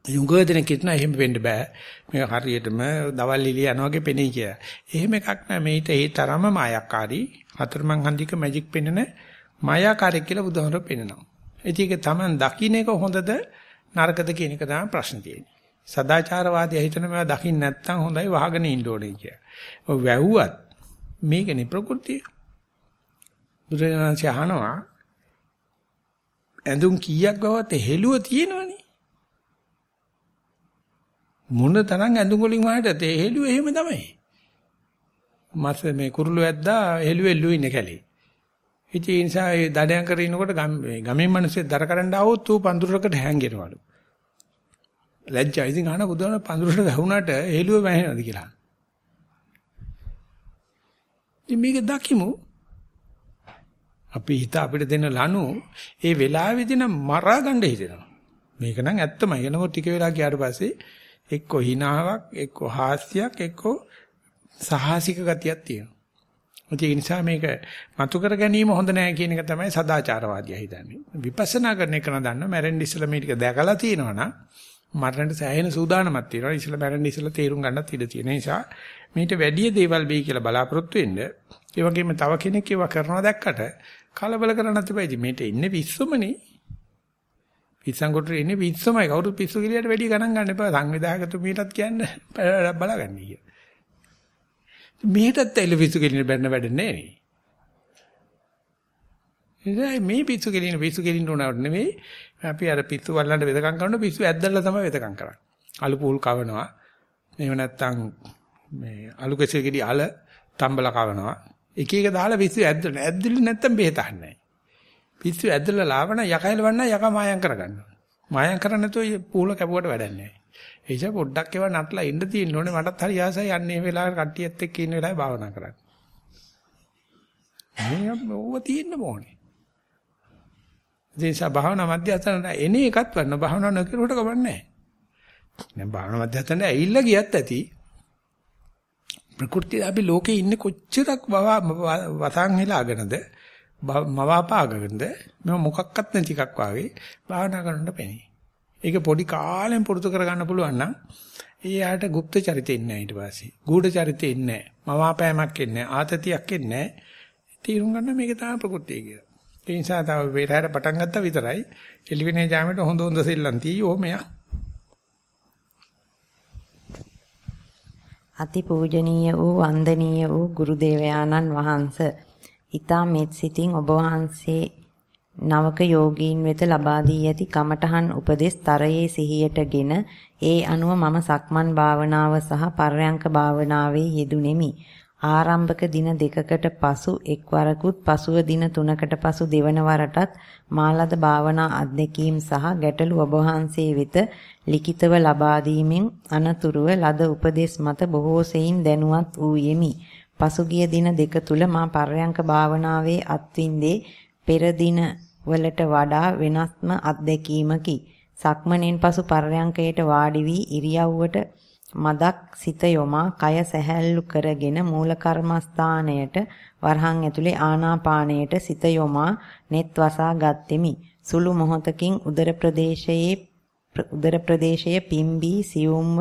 Speaker 1: යුග දෙනෙක් කියනවා එහෙම වෙන්න බෑ. මේක හරියටම දවල් ඉලිය යනවා වගේ පෙනේ කියලා. එහෙම එකක් නෑ. මේිට ඒ තරම මායකාරී හතරමං හන්දික මැජික් පෙන්නන මායාකාරී කියලා බුදුහාමර පෙන්නනවා. ඉතින් ඒක Taman දකින්න එක හොඳද නරකද කියන එක තමයි ප්‍රශ්නේ තියෙන්නේ. සදාචාරවාදී හිතන මේවා දකින්න නැත්නම් හොඳයි වහගෙන ඉන්න ඕනේ කියලා. ඔය වැව්වත් මේකනේ ප්‍රകൃතිය. බුදුරජාණන් අහනවා ඇඳුම් කීයක් ගවත් හෙළුව තියෙනවනේ. මොන තරම් ඇඳුම් වලින් වහටද ඒ හෙළුව එහෙම තමයි. මස් මේ කුරුළු ඇද්දා හෙළුවේ ලු ඉන්නේ කැලේ. ඉතින් ඒ නිසා ඒ දඩයන් කරේ ඉනකොට ගමේ මිනිස්සු දර කරන්න ආවොත් ඌ පඳුරකට හැංගෙනවලු. ලැජ්ජා. ඉතින් අහන බුදුහාම පඳුරට වැහුණාට හෙළුව වැහෙනවද කියලා. ඉතින් මේක දකිමු. අපි හිත අපිට දෙන ලනු ඒ වෙලාවේදී නම් මරා ගන්න හිතෙනවා. මේක නම් ඇත්තමයි. එනකොට ටික වෙලා ගියාට පස්සේ එක්ක හිනාවක්, එක්ක හාස්‍යයක්, එක්ක සාහසික ගතියක් තියෙනවා. ඒ නිසා මේක මතු කර ගැනීම හොඳ නෑ කියන එක තමයි සදාචාරවාදියා හිතන්නේ. විපස්සනා කරන එක නදන්න මැරෙන්න ඉස්සලා මේ ටික දැකලා තියෙනවනම් මරණයට සෑහෙන සූදානමක් තියෙනවා. ඉස්සලා මැරෙන්න ඉස්සලා තීරුම් ගන්නත් ඉඩ තියෙන නිසා මේට වැඩි දේවල් වෙයි කියලා බලාපොරොත්තු වෙන්න. ඒ වගේම තව කෙනෙක් ඒවා කරනවා දැක්කට කලබල කරන්නත් එපා. ඉතින් මේට ඉන්නේ පිස්සුමනේ. පිස්සන් කොටේ ඉන්නේ පිස්සුමයි. කවුරුත් පිස්සු කිලියට වැඩි ගණන් ගන්න එපා. සංවිධායකතුමීටත් කියන්න බලාගන්න කියලා. මේකටත් ඇවිල්ලා පිස්සු කෙලින බැන්න වැඩ නැහැ නේ. මේ පිස්සු කෙලින පිස්සු කෙලින්න උනවට නෙවෙයි අපි අර පිස්සු වල්ලන්න වෙදකම් කරන පිස්සු ඇද්දලා තමයි වෙදකම් කරන්නේ. අලු පූල් කවනවා. එහෙම නැත්නම් මේ අලු කෙසෙල් ගෙඩි අල තම්බල කවනවා. එක එක දාලා පිස්සු ඇද්දලා ඇද්දලු නැත්නම් බෙහෙත අහන්නේ. පිස්සු ඇද්දලා ලාවන යකයිල වන්න යක මායම් කරගන්නවා. මායම් කරන්නේ නැතුව පූල කැපුවට වැඩක් නැහැ. ඒ නිසා පොඩ්ඩක් ඒවා නටලා ඉන්න තියෙන්න ඕනේ. මටත් හරි ආසයි යන්නේ මේ වෙලාවේ කට්ටියත් එක්ක ඉන්න වෙලාවේ භාවනා කරන්න. මේ ඕව තියෙන්න ඕනේ. ඒ නිසා භාවනා මධ්‍යස්ථානට එන එකත් වන්න භාවනා නොකරුවට කමන්නේ නැහැ. දැන් භාවනා මධ්‍යස්ථානට ඇවිල්ලා ගියත් ඇති. ප්‍රകൃති අපි ලෝකේ ඉන්නේ කොච්චරක් වතන් හෙලාගෙනද මවාපාගකද මේ මොකක්වත් නැති එකක් වාගේ භාවනා කරනට පෙනේ. ඒක පොඩි කාලෙන් පුරුදු කරගන්න පුළුවන් නම් එයාට গুপ্ত චරිතෙ ඉන්නේ ඊට පස්සේ. ගූඪ චරිතෙ ඉන්නේ මවාපෑමක් ඉන්නේ ආතතියක් ඉන්නේ තීරුම් ගන්න මේක තමයි ප්‍රകൃතිය කියලා. ඒ නිසා තව වේරහැර පටන් ගත්තා විතරයි එළිවෙනේ ජාමයට හොඳ හොඳ සෙල්ලම් තියෝ මෙයා.
Speaker 2: අතිපූජනීය වූ වන්දනීය වූ ගුරු දේවයාණන් වහන්සේ ඊතා මෙත් සිතින් ඔබ වහන්සේ නවක යෝගීන් වෙත ලබා දී ඇති කමඨහන් උපදෙස් තරයේ සිහියටගෙන ඒ අනුව මම සක්මන් භාවනාව සහ පර්යංක භාවනාවේ යෙදුණෙමි. ආරම්භක දින දෙකකට පසු එක්වරකුත් පසුව දින තුනකට පසු දෙවන වරටත් මාලද භාවනා අධ්‍යක්ීම් සහ ගැටළු ඔබ වහන්සේ වෙත ලිඛිතව ලබා දීමෙන් අනතුරුව ලද උපදෙස් මත බොහෝ සෙයින් දැනුවත් වූ යෙමි. පසුගිය දින දෙක තුල මා පර්යංක භාවනාවේ අත්විඳේ පෙර දින වලට වඩා වෙනස්ම අත්දැකීමකි. සක්මණෙන් පසු පර්යංකයට වාඩි වී ඉරියව්වට මදක් සිත යොමා කය සැහැල්ලු කරගෙන මූල කර්මස්ථානයට වරහන් ඇතුලේ ආනාපානයට සිත යොමා net වසා ගත්ෙමි. සුළු මොහොතකින් උදර ප්‍රදේශයේ උදර ප්‍රදේශයේ පිම්බී සියුම්ව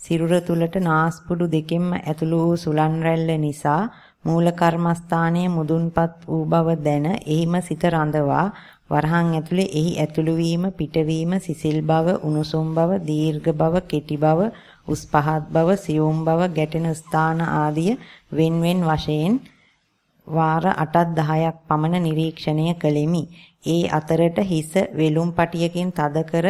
Speaker 2: සිරුර තුලට නාස්පුඩු දෙකෙන්ම ඇතුළු වූ සුලන් රැල්ල නිසා මූල කර්මස්ථානයේ මුදුන්පත් වූ බව දැන එහිම සිත රඳවා වරහන් ඇතුලේ එහි ඇතුළු වීම පිටවීම සිසිල් බව උණුසුම් බව දීර්ඝ බව කෙටි බව උස් පහත් බව සියුම් බව ගැටෙන ස්ථාන ආදිය wen wen වශයෙන් වාර 8ක් 10ක් පමණ නිරීක්ෂණය කළෙමි. ඒ අතරට හිස වෙලුම් පටියකින් තද කර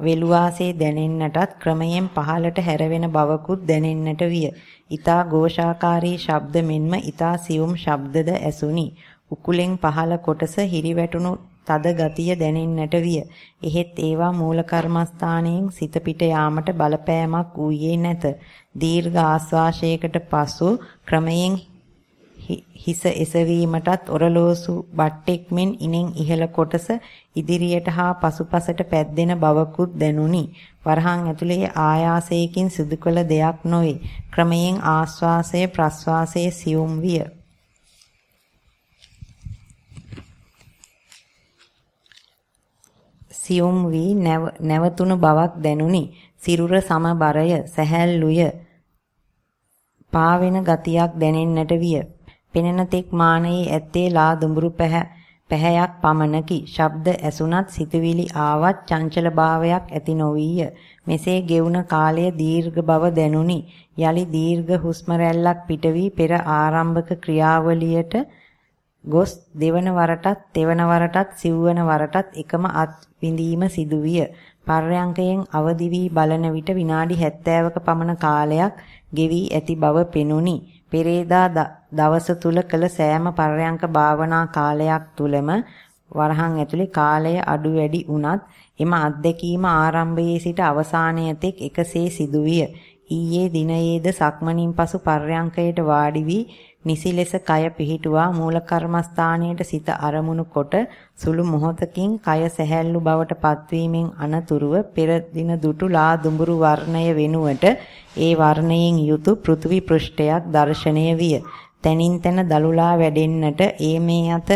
Speaker 2: වෙලුවාසේ දැනෙන්නටත් ක්‍රමයෙන් පහළට හැරවෙන බවකුත් දැනෙන්නට විය. ඊතා ഘോഷාකාරී ශබ්ද මෙන්ම ඊතා සියුම් ශබ්දද ඇසුනි. උකුලෙන් පහළ කොටස හිරිවැටුණු තද ගතිය දැනෙන්නට විය. එහෙත් ඒවා මූල කර්මස්ථානයෙන් සිත පිට යාමට බලපෑමක් ඌයේ නැත. දීර්ඝ ආස්වාශයකට පසු ක්‍රමයෙන් හිස එසවීමටත් ඔරලෝසු බට්ටෙක් මෙන් ඉනෙන් ඉහළ කොටස ඉදිරියට හා පසුපසට පැද්දෙන බවකුත් දැනුනි. වරහන් ඇතුලේ ආයාසයකින් සිදු කළ දෙයක් නොවේ. ක්‍රමයෙන් ආස්වාසය ප්‍රස්වාසයේ සියුම් විය. සියුම් වී නැවතුණු බවක් දැනුනි. සිරුර සමබරය, සැහැල්ලුය. පාවෙන ගතියක් දැනෙන්නට විය. පෙනෙන තෙක් මානයේ ඇත්තේ ලා දුඹුරු පැහැයක් පමණකි. ශබ්ද ඇසුණත් සිතුවිලි ආවත් චංචල භාවයක් ඇති නොවිය. මෙසේ ගෙවුන කාලය දීර්ඝ බව දැනුනි. යලි දීර්ඝ හුස්ම රැල්ලක් පිට වී පෙර ආරම්භක ක්‍රියාවලියට ගොස් දෙවන වරටත් තෙවන වරටත් සිව්වන වරටත් එකම අත් විඳීම සිදුවිය. පර්යංකයෙන් අවදි වී බලන විට විනාඩි 70ක පමණ කාලයක් ගෙවි ඇති බව පෙනුනි. පෙරේදා දවස තුල කළ සෑම පර්යංක භාවනා කාලයක් තුලම වරහන් ඇතුලේ කාලය අඩු වැඩි වුණත් එම අත්දැකීම ආරම්භයේ සිට අවසානය තෙක් එකසේ සිදුවිය. ඊයේ දිනයේද සක්මණින් පසු පර්යංකයට වාඩි වී නිසි ලෙස කය පිහිටුවා මූල කර්මස්ථානයට සිත අරමුණු කොට සුළු මොහොතකින් කය සැහැල්ලු බවට පත්වීමෙන් අනතුරුව පෙර දින දුටු ලා දුඹුරු වර්ණය වෙනුවට ඒ වර්ණයෙන් යුතු පෘථිවි පෘෂ්ඨයක් දැర్శණය විය. තනින් තන දලුලා වැඩෙන්නට ඒ මේ අත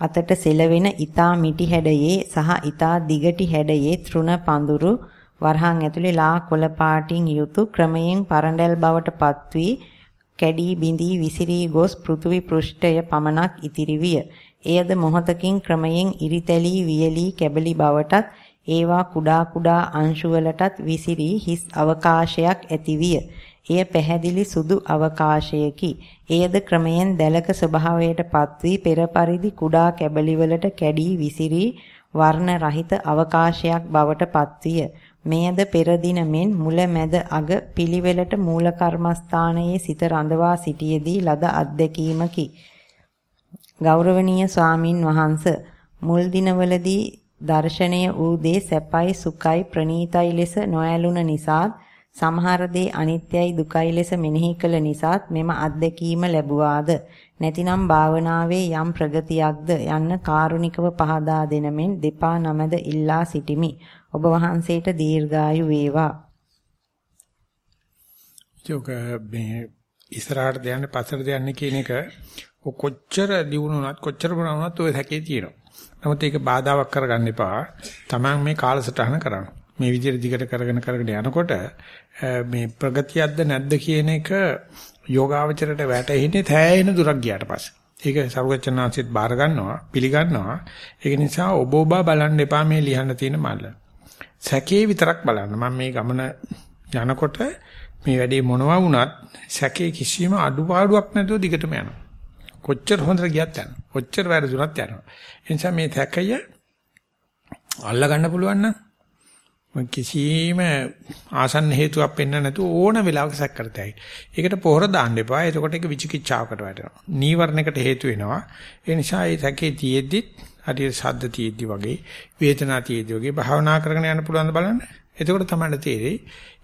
Speaker 2: අතට සෙලවෙන ඊතා මිටි හැඩයේ සහ ඊතා දිගටි හැඩයේ තෘණ පඳුරු වරහන් ඇතුලේ ලා කොළ පාටින් යුතු ක්‍රමයෙන් පරඬල් බවට පත්වී කැඩී බිඳී විසිරී ගොස් පෘථිවි පෘෂ්ඨය පමණක් ඉතිරි විය. එයද මොහතකින් ක්‍රමයෙන් ඉරිතැලී වියලී කැබලි බවටත් ඒවා කුඩා කුඩා අංශු වලටත් විසිරී හිස් අවකාශයක් ඇති විය. එය පැහැදිලි සුදු අවකාශයකි. එයද ක්‍රමයෙන් දැලක ස්වභාවයට පත්වී පෙර පරිදි කුඩා කැබලි වලට කැඩී විසිරී වර්ණ රහිත අවකාශයක් බවට පත්විය. මෙයද පෙර දින මෙන් මුල මැද අග පිළිවෙලට මූල කර්මස්ථානයේ සිත රඳවා සිටියේදී ලද අත්දැකීමකි. ගෞරවනීය ස්වාමින් වහන්ස මුල් දිනවලදී දර්ශනය වූ දේ සැපයි සුඛයි ප්‍රණීතයි ලෙස නොඇලුන නිසාත් සමහර දේ අනිත්‍යයි දුකයි ලෙස මෙනෙහි කළ නිසාත් මෙම අත්දැකීම ලැබුවාද නැතිනම් භාවනාවේ යම් ප්‍රගතියක්ද යන්න කාරුණිකව පහදා දෙනමෙන් දෙපා නමද ඉල්ලා සිටිමි ඔබ වහන්සේට දීර්ඝායු වේවා.
Speaker 1: ඒක මේ ඉස්සරහට යන්නේ පස්සට යන්නේ කියන එක කොච්චර දිනුනොත් කොච්චර වුණත් ඔය හැකේ තියෙනවා. නමුත් ඒක බාධාවක් කරගන්න එපා. Taman මේ කාලසටහන කරන්න. මේ විදිහට දිගට කරගෙන කරගෙන යනකොට මේ ප්‍රගතියක්ද නැද්ද කියන එක යෝගාවචරයට වැටෙන්නේ තෑයෙන දුරක් ගියාට පස්සේ. ඒක සරුවචනාංශෙත් බාර ගන්නවා, පිළිගන්නවා. ඒක නිසා ඔබ ඔබ බලන්න එපා මේ ලියන්න තියෙන මල්ල. සැකේ විතරක් බලන්න. මම මේ ගමන යනකොට මේ වැඩේ මොනවා වුණත් සැකේ කිසිම අඩුපාඩුවක් නැතුව දිගටම යනවා. කොච්චර හොඳට ගියත් යනවා. කොච්චර වැරදුනත් යනවා. ඒ නිසා මේ සැකය අල්ලා ගන්න පුළුවන් නම් කිසිම ආසන්න හේතුවක් පෙන්න නැතුව ඕන වෙලාවක සැක කරතයි. ඒකට පොහොර දාන්න එපා. එතකොට ඒක විචිකිච්ඡාවකට වැටෙනවා. නීවරණයකට හේතු වෙනවා. ඒ නිසා මේ සැකේ තියෙද්දිත් හරියට ශබ්ද තියෙද්දි වගේ වේදනා තියෙද්දි වගේ භාවනා කරගෙන යන්න පුළුවන් බලන්න. එතකොට තමයි තේරෙයි.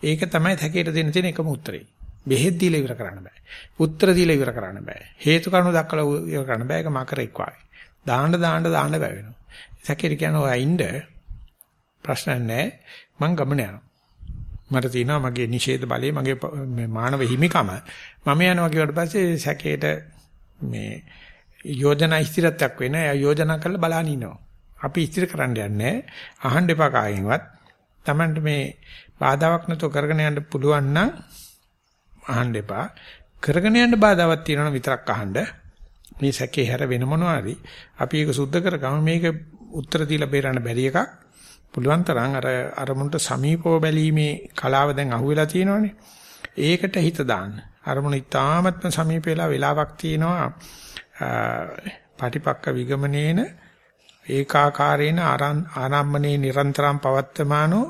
Speaker 1: ඒක තමයි තැකේට දෙන්න තියෙන එකම උත්තරේ. බෙහෙත් දීලා ඉවර කරන්න බෑ. උත්තර දීලා ඉවර කරන්න බෑ. හේතු කාරණා දක්වලා ඉවර කරන්න බෑ. ඒක මකරෙක් වාගේ. දාන්න දාන්න දාන්න බෑ වෙනවා. තැකේට කියන ඔය ඉන්න ප්‍රශ්න නැහැ. මං ගමන යනවා. මට තියෙනවා මගේ නිෂේධ බලය මගේ මානව හිමිකම මම යනවා කියවට පස්සේ සැකේට මේ යෝජනා ස්ථිරත්වයක් වෙන්නේ නැහැ. යෝජනා කරලා බලන්න ඉන්නවා. අපි ස්ථිර කරන්න යන්නේ අහන්න එපා කායින්වත්. Tamanට මේ බාධාවක් නැතුව කරගෙන යන්න පුළුවන් නම් අහන්න එපා. කරගෙන යන්න බාධාවක් තියෙනවා විතරක් අහන්න. මේ සැකේ හැර වෙන මොනවාරි අපි ඒක සුද්ධ කරගම මේක උත්තර දීලා බේරන්න බැරි එකක්. පුළුවන් තරම් අර අරමුණට සමීපව බැලීමේ කලාව දැන් අහුවෙලා තියෙනවනේ. ඒකට හිත දාන්න. අරමුණ ඉතාමත්ම සමීප වෙලා වෙලාවක් තියෙනවා. පටිපක්ක විගමනේන ඒකාකාරේන ආරම්මනේ නිරන්තරම් පවත්තමානෝ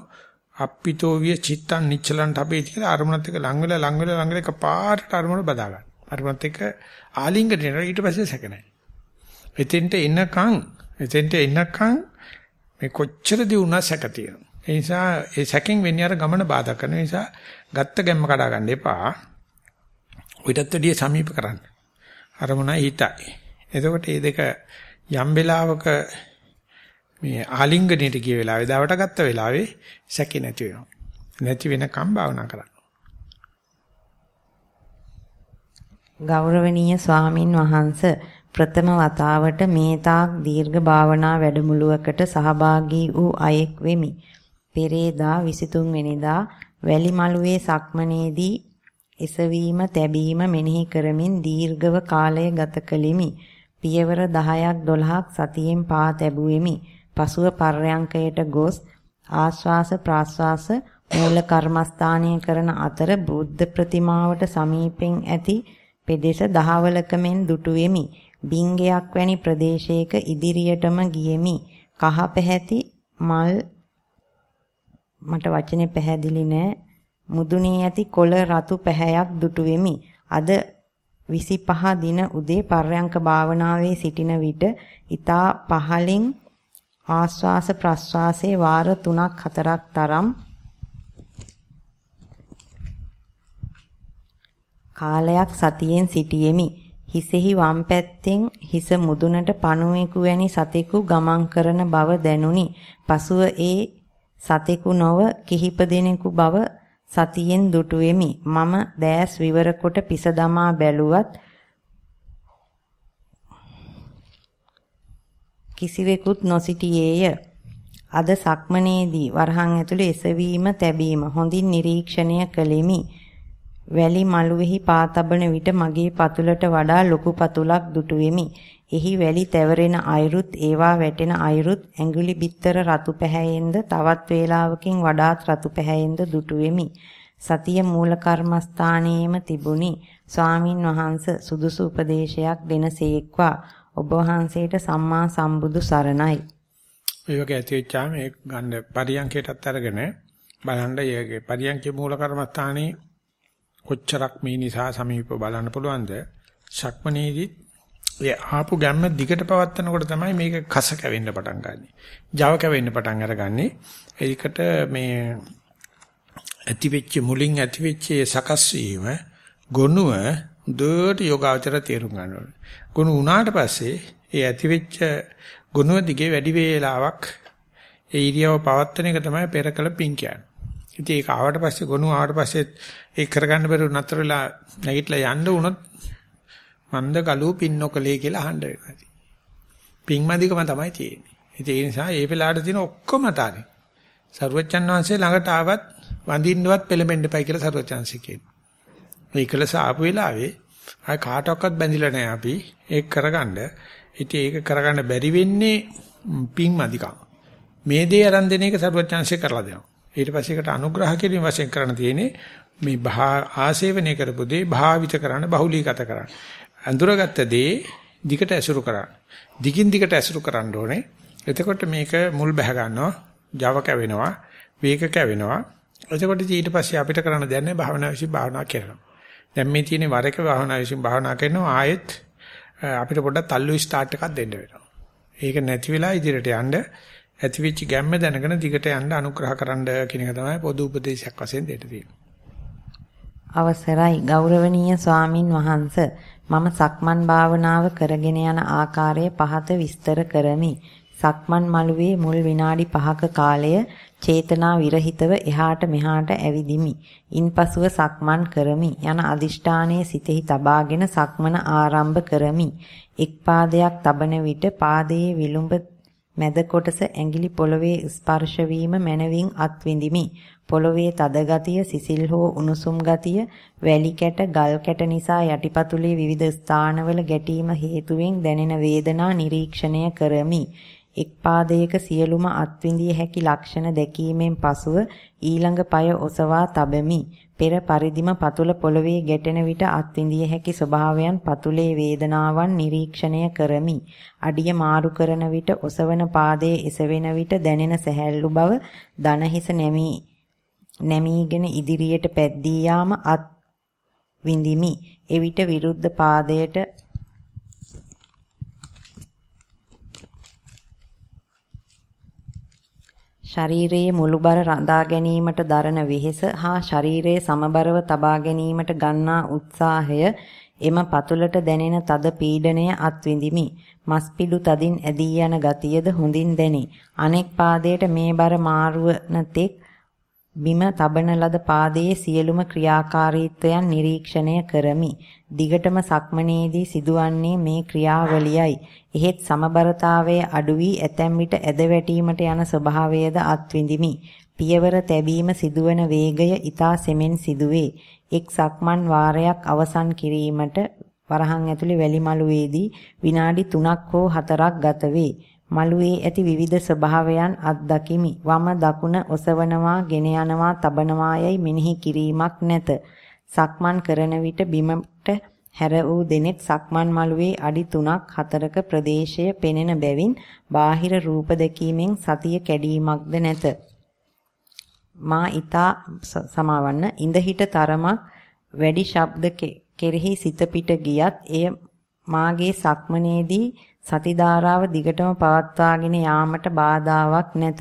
Speaker 1: අප්පිතෝ විය චිත්තං නිච්චලන්ට අපේ කියලා අරමුණත් එක්ක ලඟ වෙලා ලඟ වෙලා ලඟ වෙලා එකපාරට අරමුණ බදා ගන්න. අරමුණත් එක්ක ආලිංගනය ඊට පස්සේ සැක නැහැ. එතෙන්ට එනකන් එතෙන්ට එනකන් මේ කොච්චර දිනුනා සැක තියෙනවා. ඒ නිසා ඒ සැකෙන් වෙන්නේ අර ගමන බාධා කරන නිසා ගත්ත ගැම්ම කඩා ගන්න එපා. ඊටත් වැඩිය සමීප කරන්න. අරමුණයි හිතයි. එතකොට මේ දෙක යම් වෙලාවක මේ ආලිංගණයට ගිය වෙලාවේ දවට ගත්ත වෙලාවේ සැකේ නැති වෙනවා. නැති වෙනකම් භාවනා කරන්න.
Speaker 2: ගෞරවනීය ස්වාමින් වහන්සේ ප්‍රථම වතාවට මේ තාක් දීර්ඝ භාවනා වැඩමුළුවකට සහභාගී වූ අයෙක් වෙමි. පෙරේදා 23 වෙනිදා වැලිමලුවේ සක්මනේදී එසවීම තැබීම මෙනෙහි කරමින් දීර්ඝව කාලය ගත කළෙමි. පියවර 10ක් 12ක් සතියෙන් පා තැබුවෙමි. පසුව පර්යංකයට ගොස් ආශ්වාස ප්‍රාශ්වාස මූල කර්මස්ථානය කරන අතර බුද්ධ ප්‍රතිමාවට සමීපෙන් ඇති පෙදෙස දහවලක මෙන් දුටු වෙමි. බිංගයක් වැනි ප්‍රදේශයක ඉදිරියටම ගියෙමි. කහ පැහැති මල් මට වචනේ පැහැදිලි නෑ. මුදුනේ ඇති කොළ රතු පැහැයක් දුටු වෙමි. අද 25 දින උදේ පර්යංක භාවනාවේ සිටින විට ඊතා පහලින් ආස්වාස ප්‍රස්වාසයේ වාර 3ක් 4ක් තරම් කාලයක් සතියෙන් සිටියෙමි. හිසෙහි වම් පැත්තෙන් හිස මුදුනට පණුවෙකු වැනි සතෙකු ගමන් කරන බව දැනුනි. පසුව ඒ සතෙකු නොව කිහිප දෙනෙකු බව සතියෙන් දුටුවෙමි. මම දෑස් විවර කොට පිස දමා බැලුවත් කිසිවෙකුත් නොසිටියේය. අද සක්මනේදී වරහන් ඇතුළේ එසවීම තැබීම හොඳින් නිරීක්ෂණය කළෙමි. වැලි මළුවේහි පා තබන විට මගේ පතුලට වඩා ලොකු පතුලක් දුටු වෙමි. එහි වැලි තැවරෙන අයුරුත් ඒවා වැටෙන අයුරුත් ඇඟිලි බිත්තර රතු පැහැයෙන්ද තවත් වේලාවකින් වඩාත් රතු පැහැයෙන්ද දුටු වෙමි. සතිය මූල කර්මස්ථානයේම තිබුණි. ස්වාමින් වහන්සේ සුදුසු උපදේශයක් දෙනසේක්වා. ඔබ වහන්සේට සම්මා සම්බුදු සරණයි.
Speaker 1: ඔය වගේ ඇති වෙච්චාම ඒ ගන්න පරියන්කයටත් අරගෙන බලන්න යගේ පරියන්කේ මූල කර්මස්ථානයේ කොච්චරක් මේ නිසා සමීප බලන්න පුළුවන්ද? ශක්මනේදී ඒ ආපු ගැම්ම දිගට පවත්නකොට තමයි මේක කස කැවෙන්න පටන් ගන්නෙ. Java කැවෙන්න පටන් අරගන්නේ. ඒකට මේ ඇතිවෙච්ච මුලින් ඇතිවෙච්ච සකස් වීම ගොනුව දුවට යෝගාචර තේරුම් ගන්න ඕනේ. ගොනු උනාට පස්සේ ඒ ඇතිවෙච්ච ගොනුව දිගේ වැඩි වේලාවක් ඒ ඉරියව පවත්වන එක තමයි පෙරකල පිං කියන්නේ. ඉතින් ඒක ආවට පස්සේ ගොනු ආවට පස්සේ ඒක කරගන්න බැරුව නතර වෙලා නැගිටලා යන්න වුණොත් මන්ද කලුව පින්නොකලේ කියලා අහන්න වෙනවා. පින්මදිකම තමයි තියෙන්නේ. ඉතින් ඒ නිසා ඒ වෙලාවට තියෙන ඔක්කොම තාරේ. සරුවච්චන් වහන්සේ ළඟට ආවත් වඳින්නවත් පෙළඹෙන්න එපයි කියලා සරුවච්චන්සේ කියනවා. මේකලස ආපු වෙලාවේ ආය කාටවත් බැඳිලා නැහැ අපි. ඒක කරගන්න. ඉතින් ඒක කරගන්න බැරි වෙන්නේ පින්මදිකම. මේ දේ අරන් දෙන එක සරුවච්චන්සේ කරලා දෙනවා. ඊට පස්සේ ඒකට අනුග්‍රහ කිරීම වශයෙන් කරන්න තියෙන්නේ මේ භා ආසේවනය කරපු දේ භාවිත කරන්න බහුලීගත කරන්න. අඳුරගත්ත දේ දිගට ඇසුරු කරන්න. දිගින් දිගට ඇසුරු කරන්න ඕනේ. එතකොට මේක මුල් බැහැ ගන්නවා, Java කැවෙනවා, වේග කැවෙනවා. එතකොට ඊට පස්සේ අපිට කරන්න දෙන්නේ භාවනා විශ්ි භාවනා කරනවා. දැන් මේ තියෙන වර එක භාවනා විශ්ි භාවනා කරනවා ආයෙත් අපිට පොඩ්ඩක් තල්ලු ස්ටාර්ට් එකක් දෙන්න වෙනවා. ඒක නැති වෙලා ඉදිරියට යන්න ඇතිවිච්ච ගැම්ම දැනගෙන දිගට යන්න අනුග්‍රහ කරන්න කියන එක තමයි පොදු උපදේශයක් වශයෙන් දෙන්න තියෙන්නේ.
Speaker 2: අවසරයි ගෞරවනීය ස්වාමින් වහන්ස මම සක්මන් භාවනාව කරගෙන යන ආකාරය පහත විස්තර කරමි. සක්මන් මළුවේ මුල් විනාඩි 5ක කාලය චේතනා විරහිතව එහාට මෙහාට ඇවිදිමි. ඉන්පසුව සක්මන් කරමි. යන අදිෂ්ඨානයේ සිතෙහි තබාගෙන සක්මන ආරම්භ කරමි. එක් පාදයක් තබන විට පාදයේ විලුඹ මැද කොටස ඇඟිලි පොළවේ ස්පර්ශ වීම මනවින් අත්විඳිමි. පොළවේ තද ගතිය, සිසිල් හෝ උණුසුම් ගතිය, වැලි කැට, ගල් කැට නිසා යටිපතුලේ විවිධ ස්ථානවල ගැටීම හේතුවෙන් දැනෙන වේදනා නිරීක්ෂණය කරමි. එක් පාදයක සියලුම අත්විඳිය හැකි ලක්ෂණ දැකීමෙන් පසුව ඊළඟ පාය ඔසවා තබමි. පෙර පරිදිම පතුල පොළවේ ගැටෙන විට අත්විඳිය හැකි ස්වභාවයන් පතුලේ වේදනාවන් නිරීක්ෂණය කරමි. අඩිය මාරු කරන විට ඔසවන පාදයේ එසවෙන විට දැනෙන සැහැල්ලු බව දනහිස නැමි නැමීගෙන ඉදිරියට පැද්දී යාම අත් විඳිමි. එවිට විරුද්ධ පාදයට ශරීරයේ මුළුබර රඳා ගැනීමට දරන වෙහෙස හා ශරීරයේ සමබරව තබා ගැනීමට ගන්නා උත්සාහය එම පතුලට දැනෙන තද පීඩනය අත්විඳිමි. මස්පිඩු තදින් ඇදී යන ගතියද හොඳින් දැනේ. අනෙක් පාදයට මේ බර මාරුවන තෙක් බිම තබන ලද පාදයේ සියලුම ක්‍රියාකාරීත්වයන් නිරීක්ෂණය කරමි. දිගටම සක්මනේදී සිදුවන්නේ මේ ක්‍රියාවලියයි. එහෙත් සමබරතාවයේ අඩු වී ඇතැම් විට ඇද වැටීමට යන ස්වභාවයද අත්විඳිමි. පියවර තැබීම සිදුවන වේගය ඊතා සෙමෙන් සිදුවේ. එක් සක්මන් වාරයක් අවසන් කිරීමට වරහන් ඇතුලේ වැලි මළුවේදී විනාඩි 3ක් හෝ 4ක් ගත වේ. මළුවේ ඇති විවිධ ස්වභාවයන් අත්දකිමි. වම දකුණ ඔසවනවා, ගෙන යනවා, තබනවා යයි මෙනෙහි කිරීමක් නැත. සක්මන් කරන විට බිමට හැර වූ දෙනෙත් සක්මන් මළුවේ අඩි 3ක් 4ක ප්‍රදේශය පෙනෙන බැවින් බාහිර රූප දැකීමෙන් සතිය කැඩීමක්ද නැත. මා ඊතා සමාවන්න ඉඳ හිට තරමක් වැඩි ශබ්ද කෙරෙහි සිත පිට ගියත් එය මාගේ සක්මනේදී සති ධාරාව දිගටම පවත්වාගෙන යාමට බාධාවක් නැත.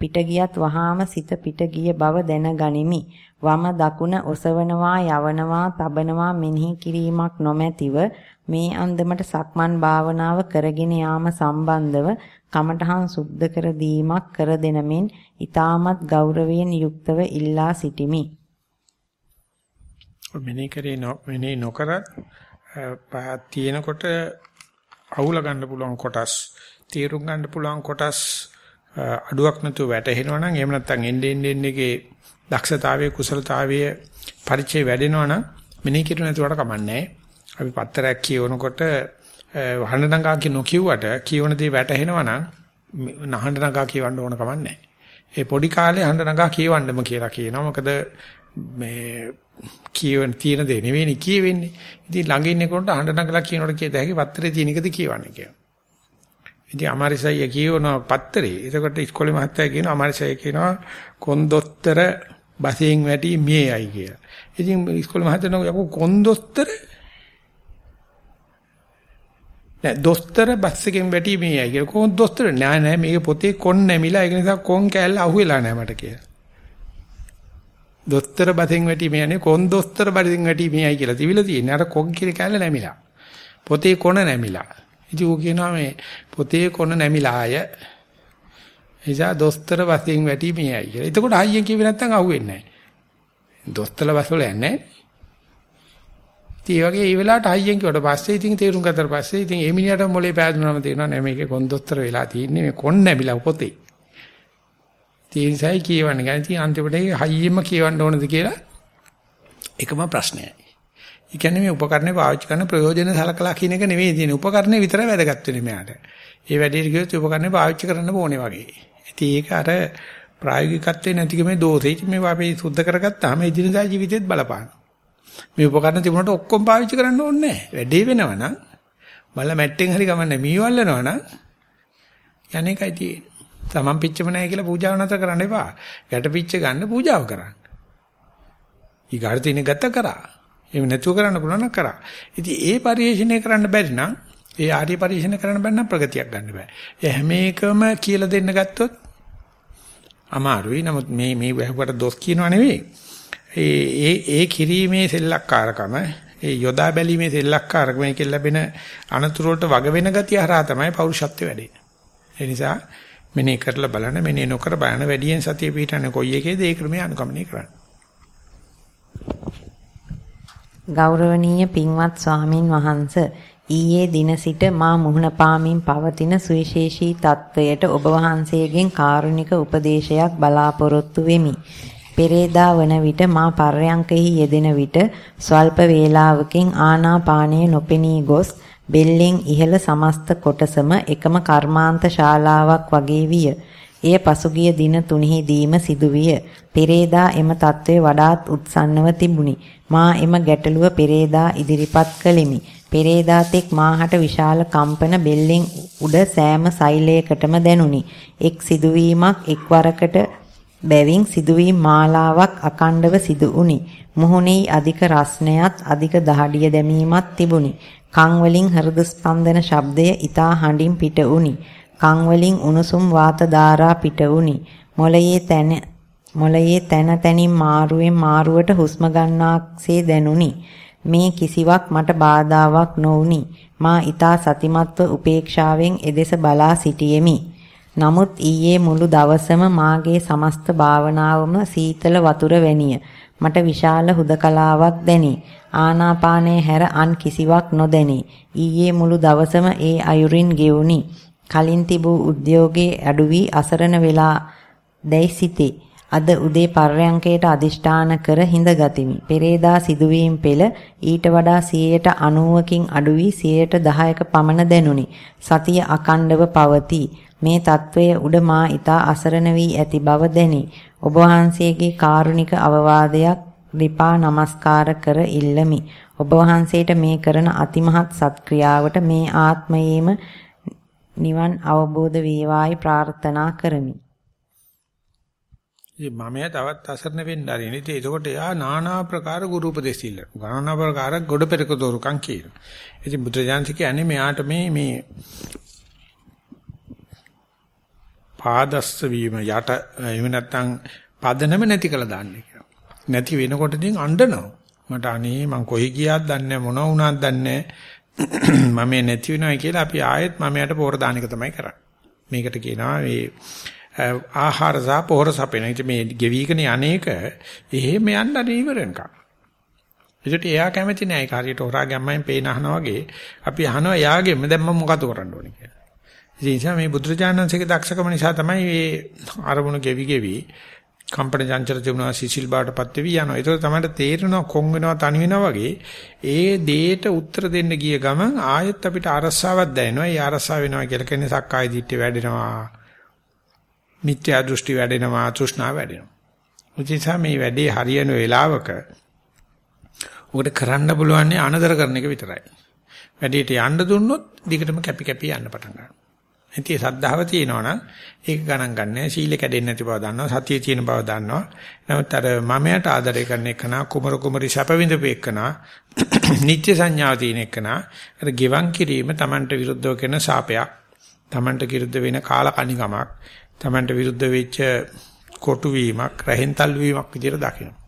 Speaker 2: පිට ගියත් වහාම සිත පිට ගිය බව දැනගනිමි. වම දකුණ ඔසවනවා යවනවා තබනවා මෙනෙහි කිරීමක් නොමැතිව මේ අන්දමට සක්මන් භාවනාව කරගෙන යාම සම්බන්ධව කමඨහන් සුද්ධ කර දීමක් කර දෙන මෙන් ඊටමත් ගෞරවයෙන් යුක්තව ඉල්ලා සිටිමි.
Speaker 1: මෙනෙහි කරේ මෙනෙහි නොකරත් තියෙනකොට අවුල ගන්න පුළුවන් කොටස් තීරුම් ගන්න පුළුවන් කොටස් අඩුවක් නැතුව වැටහෙනවා නම් එහෙම නැත්නම් එන්නේ එන්නේ එකේ දක්ෂතාවයේ කුසලතාවයේ පරිචය වැඩෙනවා නම් මෙනෙහි කිරු නැතුවට කමන්නේ අපි පත්තරයක් කියවනකොට වහන්න නගා කිය නොකියුවට කියවන දේ වැටහෙනවා නම් නහඬ නගා කියවන්න ඕන කමන්නේ ඒ පොඩි කාලේ හඬ නගා කියවන්නම කියලා කියනවා. මොකද මේ කියවන තියෙන දේ නෙවෙයි කියවෙන්නේ. ඉතින් ළඟ ඉන්නකොට අහඬ නගලා කියනකොට කියද හැකි පත්තරේ තියෙන එකද කියවන්නේ කියලා. ඉතින් අමාරිසයි කියවන පත්තරේ. එතකොට ඉස්කෝලේ මහත්තයා කියනවා අමාරිසයි කියනවා කොන්දොස්තර බසෙන් වැටි මියයි කියලා. ඉතින් ඉස්කෝලේ මහත්තයා යකෝ කොන්දොස්තර නෑ දොස්තර බස් එකෙන් වැටි මියයි කියලා. කොන්දොස්තර නෑ නෑ මේක පොතේ කොන් නැමිලා ඒක නිසා කොන් කෑල්ල අහුවෙලා නෑ මට කියලා. දොස්තර බතෙන් වැටීමේ යන්නේ කොන් දොස්තර බතෙන් වැටීමේයි කියලා තිබිලා තියෙන්නේ. අර කොන් කියලා කැල්ල නැමිලා. පොතේ කොන නැමිලා. ඉතින් ඌ කියනවා මේ පොතේ කොන නැමිලාය. එසා දොස්තර බතෙන් වැටීමේයි කියලා. එතකොට හයියෙන් කිව්වේ නැත්නම් අහුවෙන්නේ නැහැ. දොස්තර බස් වල යන්නේ ඉතින් ඒ වගේ ඒ වෙලාවට හයියෙන් කිව්වට පස්සේ ඉතින් තේරුම් ගත්තට පස්සේ ඉතින් ඒ මිනිහට මොලේ පෑදුනම තේරෙනවා නෑ මේකේ කොන් දොස්තර වෙලා තියෙන්නේ මේ කොන් නැමිලා පොතේ. ඒ නිසායි කියවන්නේ. ගන්න ඉතින් අන්තිමට හයියෙම කියවන්න ඕනද කියලා එකම ප්‍රශ්නයයි. ඒ කියන්නේ මේ උපකරණේ පාවිච්චි කරන ප්‍රයෝජන සලකලා කියන එක නෙවෙයි තියෙන්නේ. උපකරණේ විතරයි වැදගත් වෙන්නේ මෙයාට. ඒ වැඩේට ගියොත් උපකරණේ පාවිච්චි කරන්න ඕනේ වගේ. ඉතින් ඒක අර ප්‍රායෝගිකත්වයේ නැතිකමේ දෝෂේ. මේ අපි සුද්ධ කරගත්තාම එදිනදා ජීවිතේත් බලපාන. මේ උපකරණ තිබුණාට ඔක්කොම පාවිච්චි කරන්න ඕනේ නැහැ. වැඩේ වෙනවනම් බල මැට්ටෙන් හරි ගමන්නේ මීවල්ලනවනම් යන්නේකයි තියෙන්නේ. තමන් පිච්චම නැහැ කියලා පූජාව නැතර කරන්න එපා. ගැට පිච්ච ගන්න පූජාව කරන්න. ඊගාට තියෙන ගත කරා. එහෙම නැතුව කරන්න පුළුවන් නම් කරා. ඉතින් ඒ පරිශ්‍රණය කරන්න බැරි නම් ඒ ආර්ය පරිශ්‍රණය කරන්න බැන්න ප්‍රගතියක් ගන්න බෑ. ඒ හැම එකම කියලා දෙන්න ගත්තොත් අමාරුයි. නමුත් මේ මේ වැහුවට දොස් කියනව නෙවෙයි. ඒ ඒ ඒ කිරීමේ සෙල්ලක්කාරකම ඒ යොදා බැලීමේ සෙල්ලක්කාරකමෙන් ලැබෙන අනතුරු වලට වග වෙන ගතිය හරහා තමයි පෞරුෂත්වය වැඩෙන්නේ. ඒ නිසා මෙනේ කරලා බලන්න මෙනේ නොකර බලන වැඩියෙන් සතිය පිටන්නේ කොයි එකේද ඒ ක්‍රමය අනුගමනය කරන්න.
Speaker 2: ගෞරවනීය පින්වත් ස්වාමින් වහන්ස ඊයේ දින සිට මා මුහුණ පාමින් පවතින සුවිශේෂී තත්වයට ඔබ වහන්සේගෙන් කාරුණික උපදේශයක් බලාපොරොත්තු වෙමි. පෙරේදා වන විට මා පර්යංකෙහි යෙදෙන විට ස්වල්ප වේලාවකින් ආනාපානයේ නොපෙනී ගොස් බෙල්ලෙන් ඉහළ සමස්ත කොටසම එකම කර්මාන්ත ශාලාවක් වගේ විය. එය පසුගිය දින තුනෙහිදීම සිදුවිය. පෙරේදා එම తත්වය වඩාත් උත්සන්නව තිබුණි. මා එම ගැටලුව පෙරේදා ඉදිරිපත් කළෙමි. පෙරේදා තෙක් මාහට විශාල කම්පන බෙල්ලෙන් උඩ සෑම සෛලයකටම දැනුනි. එක් සිදුවීමක් එක්වරකට බැවින් සිදුවීම් මාලාවක් අකණ්ඩව සිදු වුනි. මුහුණේ අධික රස්නයත් අධික දහඩිය දැමීමත් තිබුණි. කන් වලින් හෘද ස්පන්දන ශබ්දය ඊතා හඬින් පිට වුනි. කන් වලින් උණුසුම් වාත ධාරා පිට වුනි. මොළයේ තන මොළයේ තන තනින් මාරුවෙන් මාරුවට හුස්ම ගන්නාක්සේ දැනුනි. මේ කිසිවක් මට බාධාවක් නොවුනි. මා ඊතා සතිමත්ව උපේක්ෂාවෙන් එදෙස බලා සිටියෙමි. නමුත් ඊයේ මුළු දවසම මාගේ සමස්ත භාවනාවම සීතල වතුර වැනිය. මට විශාල හුදකලාවක් දැනේ. ආනාපානයේ හැර අන් කිසිවක් නොදැනේ. ඊයේ මුළු දවසම ඒ අයුරින් ගෙවුනි. කලින් තිබූ උද්‍යෝගයේ අඩු වී අසරණ වෙලා දැයි සිටේ. අද උදේ පර්යංකයට අදිෂ්ඨාන කර හිඳගතිමි. පෙරේදා සිදුවීම් පෙළ ඊට වඩා 90කින් අඩු වී 10ක පමණ දැනුනි. සතිය අකණ්ඩව පවතී. මේ తත්වයේ උඩ මා ඊතා අසරණ වී ඇති බව දැනේ. ඔබ වහන්සේගේ කාරුණික අවවාදයක් රිපා නමස්කාර කර ඉල්ලමි. ඔබ වහන්සේට මේ කරන අතිමහත් සත්ක්‍රියාවට මේ ආත්මයේම නිවන් අවබෝධ වේවායි ප්‍රාර්ථනා කරමි.
Speaker 1: ඉතින් මම තවත් අසරණ වෙන්න ආරින්. ඉතින් ඒකට එයා নানা ප්‍රකාර ගුරු උපදෙස් ඉල්ල. নানা ප්‍රකාර ගොඩ පෙරක දෝරුකම් කියනවා. ඉතින් බුදුරජාන්ති කියන්නේ මෙයාට මේ මේ පාදස්ස වීම යට එහෙම නැත්නම් පදනම නැති කළ දාන්නේ කියලා. නැති වෙනකොට ඉතින් අඬනවා. මට අනේ මං කොහි ගියාද දන්නේ මොන වුණාද දන්නේ මම නැති වෙනවා කියලා අපි ආයෙත් මම යට පොර දාන එක තමයි කරන්නේ. මේකට කියනවා මේ ආහාර සහ පොහොර සපේන. ඉතින් මේ ගෙවිකනේ අනේක එහෙම යන්න අර ඉවරනකම්. ඒකට එයා කැමති නෑ ඒක හරියට හොරා ගැම්මෙන් පේන අහනවා වගේ අපි අහනවා එයාගෙම දැන් මම මොකද කරන්න ඕනේ කියලා. ඒ නිසා මේ බුදුරජාණන්සේගේ දක්ෂකම නිසා තමයි මේ අරමුණු ගෙවි ගෙවි කම්පන චංචල තිබුණා සිසිල් බාටපත් වෙවි යනවා. ඒක තමයි තේරෙනවා කොන් වෙනවා තනි වෙනවා වගේ ඒ දේට උත්තර දෙන්න ගිය ගමන් ආයෙත් අපිට අරස්සාවක් දැනෙනවා. ඒ අරස්සාව වෙනවා කියලා කියන්නේ සක්කාය දිට්ඨිය වැඩෙනවා. මිත්‍යා දෘෂ්ටි වැඩෙනවා, තෘෂ්ණාව වැඩෙනවා. උචිතා මේ වැඩේ හරියන වෙලාවක උකට කරන්න පුළුවන් අනදර කරන එක විතරයි. වැඩේට යන්න දුන්නොත් දිගටම කැපි කැපි යන්න පටන් ගන්නවා. ඉතින් සද්ධාව තියෙනවනම් ඒක ගණන් ගන්නෑ. සීල කැඩෙන්නේ නැති බව දන්නවා. සතිය තියෙන බව දන්නවා. නමුත් අර මමයට ආදරය කරන එකන කුමරු කුමරි සැප විඳපු එකන නිත්‍ය සංඥාව තියෙන එකන අර ගෙවන් කිරීම Tamanට විරුද්ධව කරන සාපයක්. Tamanට විරුද්ධ වෙන කාලකණිකමක්. Tamanට විරුද්ධ වෙච්ච කොටු වීමක්, රහෙන්තල් වීමක් විදිහට දකිනවා.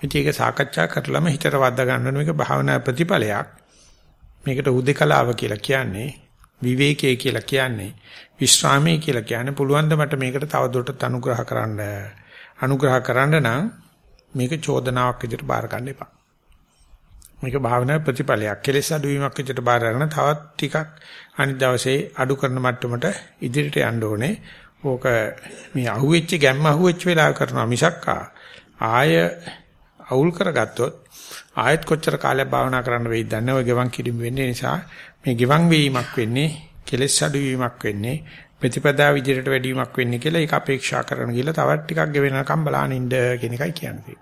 Speaker 1: ඉතින් ඒක සාකච්ඡා කරලම හිතට වද්දා ගන්න මේක භාවනා ප්‍රතිඵලයක්. මේකට උදේකලාව කියලා කියන්නේ විවේකයේ කියලා කියන්නේ විශ්‍රාමයේ කියලා කියන්නේ පුළුවන් ද මට මේකට තවදුරටත් අනුග්‍රහ කරන්න අනුග්‍රහ කරන්න නම් මේක චෝදනාවක් විදිහට බාර ගන්න එපා. මේක භාවනා ප්‍රතිඵලයක්. කෙලෙස් අඩුවීමක් විදිහට බාර ගන්න තවත් ටිකක් අනිත් දවසේ අඩු කරන මට්ටමට ඉදිරියට යන්න ඕනේ. ඕක මේ අහුවෙච්ච ගැම්ම අහුවෙච්ච වෙලාව කරනවා මිසක් ආය අවුල් කරගත්තොත් ආයෙත් කොච්චර කාලයක් භාවනා කරන්න වෙයිද දන්නේ ඔය ගෙවන් කිරීම වෙන්නේ නිසා මේ ගෙවන් වීමක් වෙන්නේ කෙලෙස් අඩු වීමක් වෙන්නේ ප්‍රතිපදා විදිහට වැඩිවීමක් වෙන්නේ කියලා ඒක අපේක්ෂා කරන ගිහලා තවත් ටිකක් ගෙවෙනකම් බලන්න ඉන්න කියන එකයි කියන්නේ.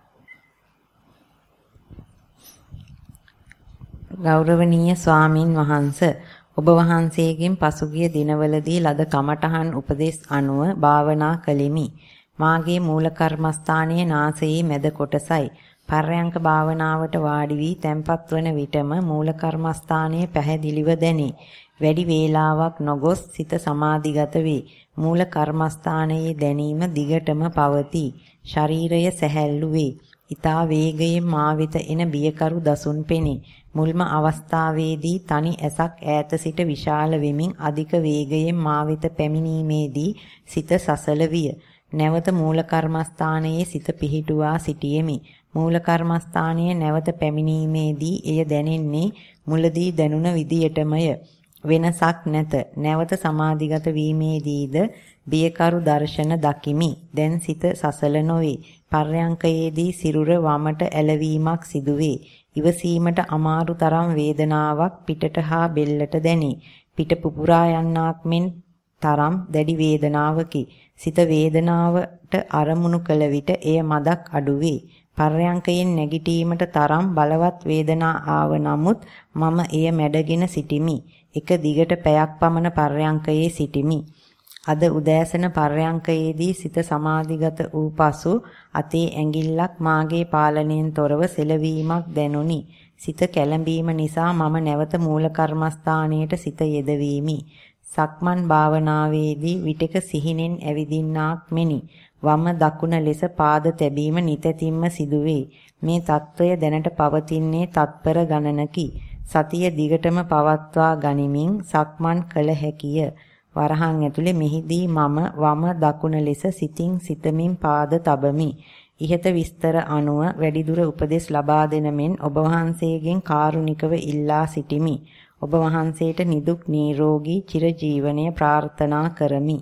Speaker 2: ගෞරවනීය ස්වාමින් වහන්සේ ඔබ වහන්සේගෙන් පසුගිය දිනවලදී ලද කමඨහන් උපදේශ අනුව භාවනා කළෙමි. මාගේ මූල කර්මස්ථානයේ නාසයේ මැද කොටසයි. පර්යංක භාවනාවට වාඩි වී තැම්පත් වන විටම මූල කර්මස්ථානයේ පැහැදිලිව දැනේ. වැඩි වේලාවක් නොගොස් සිත සමාධිගත වේ. මූල කර්මස්ථානයේ දැනීම දිගටම පවතී. ශරීරය සැහැල්ලු වේ. ඊතා වේගයෙන් මා වෙත එන බියකරු දසුන් පෙනේ. මුල්ම අවස්ථාවේදී තනි ඇසක් ඈත සිට විශාල වෙමින් අධික වේගයෙන් මා වෙත පැමිණීමේදී සිත සසල විය. නැවත මූල කර්මස්ථානයේ සිත පිහිටුවා සිටියෙමි. මූල කර්මස්ථානයේ නැවත පැමිණීමේදී එය දැනෙන්නේ මුලදී දැනුණ විදියටමය. වෙනසක් නැත. නැවත සමාධිගත වීමේදීද බියකරු දර්ශන දකිමි. දැන් සිත සසල නොවේ. පර්යංකයේදී සිරුර වමට ඇලවීමක් සිදුවේ. ඉවසීමට අමාරු තරම් වේදනාවක් පිටට හා බෙල්ලට දැනේ. පිට පුපුරා යන්නක් මෙන් තරම් දැඩි වේදනාවකි. සිත වේදනාවට අරමුණු කළ විට එය මදක් අඩුවේ. පර්යංකයෙන් නැගිටීමට තරම් බලවත් වේදනා ආව නමුත් මම එය මැඩගෙන සිටිමි. එක දිගට පැයක් පමණ පර්යංකයේ සිටිමි. අද උදෑසන පර්යංකයේදී සිත සමාධිගත වූ පසු අතේ ඇඟිල්ලක් මාගේ පාලනයෙන් තොරව සෙලවීමක් දැනුනි. සිත කැළඹීම නිසා මම නැවත මූල කර්මස්ථානයට සිත යෙදවීමි. සක්මන් භාවනාවේදී විටක සිහිනෙන් ඇවිදින්නාක් මෙනි. වම දකුණ ලෙස පාද තැබීම නිතැතිම්ම සිදුවේ. මේ తত্ত্বය දැනට පවතින්නේ තත්පර ගණනකි. සතිය දිගටම පවත්වා ගනිමින් සක්මන් කළ හැකිය. වරහන් ඇතුලේ මෙහිදී මම වම දකුණ ලෙස සිතින් සිතමින් පාද තබමි. ইহත විස්තර අනුව වැඩිදුර උපදෙස් ලබා දෙන මෙන් ඔබ වහන්සේගෙන් කාරුණිකව ඉල්ලා සිටිමි. ඔබ වහන්සේට නිදුක් නිරෝගී චිරජීවනය ප්‍රාර්ථනා කරමි.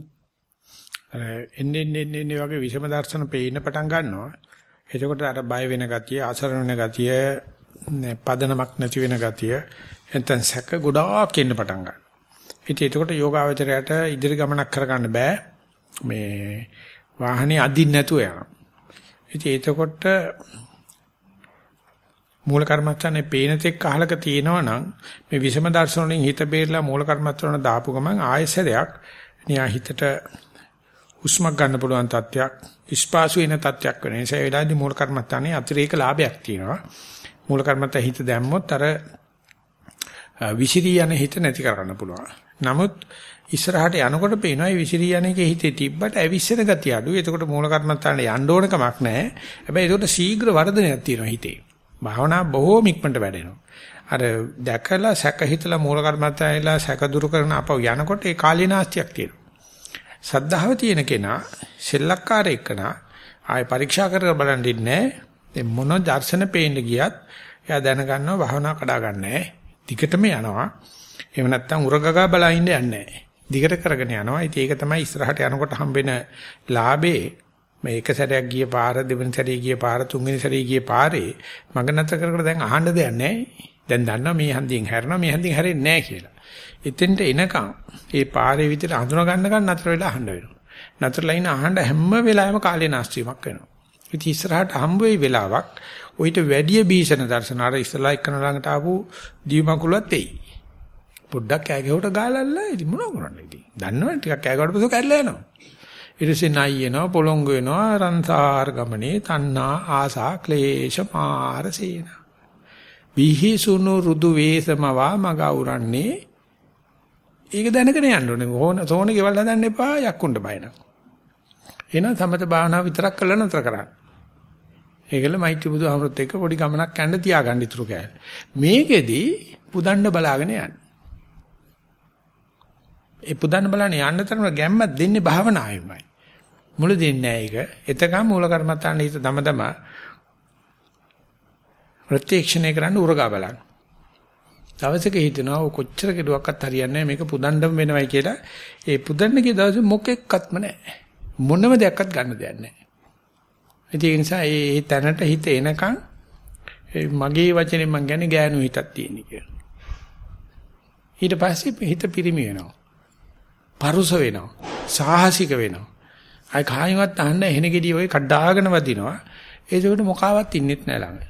Speaker 1: අර එන්නේ එන්නේ එන්නේ වගේ විෂම දර්ශන පේන්න පටන් ගන්නවා. එතකොට අර බය වෙන ගතිය, අසරණ වෙන ගතිය, පදනමක් නැති වෙන ගතිය, එතෙන් සැක ගොඩාක් එන්න පටන් ගන්නවා. ඉතින් එතකොට යෝගාවචරයට ඉදිරි ගමනක් කරගන්න බෑ. මේ වාහනේ අදින්න නැතුව යනවා. ඉතින් එතකොට මූල කර්මස්ථානේ පේන තෙක් අහලක තියෙනවා නම් මේ විෂම දර්ශන වලින් හිත බේරලා මූල කර්මස්ථාන දාපු ගමන් ආයසරයක් නියා හිතට හුස්මක් ගන්න පුළුවන් තත්යක් ස්පාසු වෙන තත්යක් වෙන නිසා ඒ වෙලාවේදී මූල කර්මස්ථානේ අතිරේක ලාභයක් තියෙනවා. මූල කර්මස්ත හිත දැම්මොත් අර විසිරී යන හිත නැති කරගන්න පුළුවන්. නමුත් ඉස්සරහට යනකොට පේනවා මේ විසිරී යන එකේ හිතේ තිබ්බට ඇවිස්සෙන ගතිය අඩුයි. එතකොට මූල කර්මස්ථානේ යන්න ඕන කමක් නැහැ. හැබැයි ඒකට ශීඝ්‍ර වර්ධනයක් තියෙනවා හිතේ. භාවනා බොහෝම ඉක්මනට වැඩෙනවා. අර දැකලා සැක හිතලා මූල කර්මස්ථානේලා සැක දුරු කරන අපව යනකොට ඒ කාලීනාස්තියක් තියෙනවා. සද්ධාව තියෙන කෙනා සෙල්ලක්කාර එක්කනා ආය පරීක්ෂා කරලා බලන් ඉන්නේ නැහැ. මොන දර්ශන පේන්න ගියත් එයා දැනගන්නවා භාවනා කඩා ගන්නෑ. දිගටම යනවා. එහෙම නැත්නම් උරගගා බලා ඉන්න යන්නේ නැහැ. දිගට කරගෙන යනවා. ඉතින් ඒක තමයි ඉස්සරහට යනකොට හම්බෙන ලාභේ මේ එක සැරයක් ගිය පාර දෙවෙනි සැරේ ගිය පාර තුන්වෙනි සැරේ ගිය පාරේ මඟ නැතර කරකට දැන් අහන්න දෙයක් නැහැ. දැන් දන්නවා මේ හන්දියෙන් හැරෙනවා මේ හන්දියෙන් හැරෙන්නේ නැහැ කියලා. එතෙන්ට එනකන් ඒ පාරේ විතර අඳුන ගන්නකන් නතර වෙලා අහන්න වෙනවා. නතරලා ඉන්න අහන්න හැම වෙලාවෙම කාලේ නාස්තියක් වෙනවා. ඉතින් ඉස්සරහට හම්බ වෙයි වෙලාවක් ඔయిత වැඩි බීසන දර්ශන අර ඉස්සලා එක්කන ළඟට ආපු දීමකුලත් එයි. පොඩ්ඩක් කෑ ගැහුවට ගාලල්ලා ඉතින් මොනව කරන්නේ ඉතින්. දන්නවනේ ටිකක් කෑ ගැහුවට පස්සේ කැඩලා යනවා. ඊට පස්සේ නයි එනවා පොළොංගු වෙනවා රන්සාර ගමනේ තණ්හා ආසා ක්ලේශ මාරසේන. විහිසුණු රුදු වේසමවා මග උරන්නේ ඒක දැනගෙන යන්න ඕනේ. ඕන සෝන ගෙවල් හදන්න එපා යක්කුන්ට බය නම්. එහෙනම් සමත භාවනාව විතරක් කළා නතර කරන්න. ඒකල මෛත්‍රී බුදුහමරත් එක්ක පොඩි ගමනක් යන්න තියාගන්න ඉතුරු කෑල්ල. මේකෙදි පුදන්න බලාගෙන යන්න. ඒ පුදන්න බලන්න යන්න තරම ගැම්මක් දෙන්නේ භාවනාවෙමයි. මුල දෙන්නේ නැහැ ඒක. එතකම මූල කර්මත්තාන්න හිත දම දම ප්‍රත්‍යක්ෂණය කරන්න උරගා බලන්න. දවසක හිතනවා කොච්චර කෙරුවක්වත් හරියන්නේ නැහැ මේක පුදන්නම වෙනවයි කියලා. ඒ පුදන්න කිය දවසේ මොකෙක්වත්ම නැහැ. මොනම දෙයක්වත් ගන්න දෙයක් නැහැ. ඒ නිසා ඒ තැනට හිත එනකන් මගේ වචනේ මම කියන්නේ ගෑනු හිතක් තියෙන කියලා. ඊට පස්සේ හිත පිරිමි වෙනවා. පරුස වෙනවා. සාහසික වෙනවා. අය කායිමත් අහන්න එහෙන ගෙඩිය ඔය කඩාගෙන වදිනවා. ඒකට මොකාවත් ඉන්නෙත් නෑ ළඟ.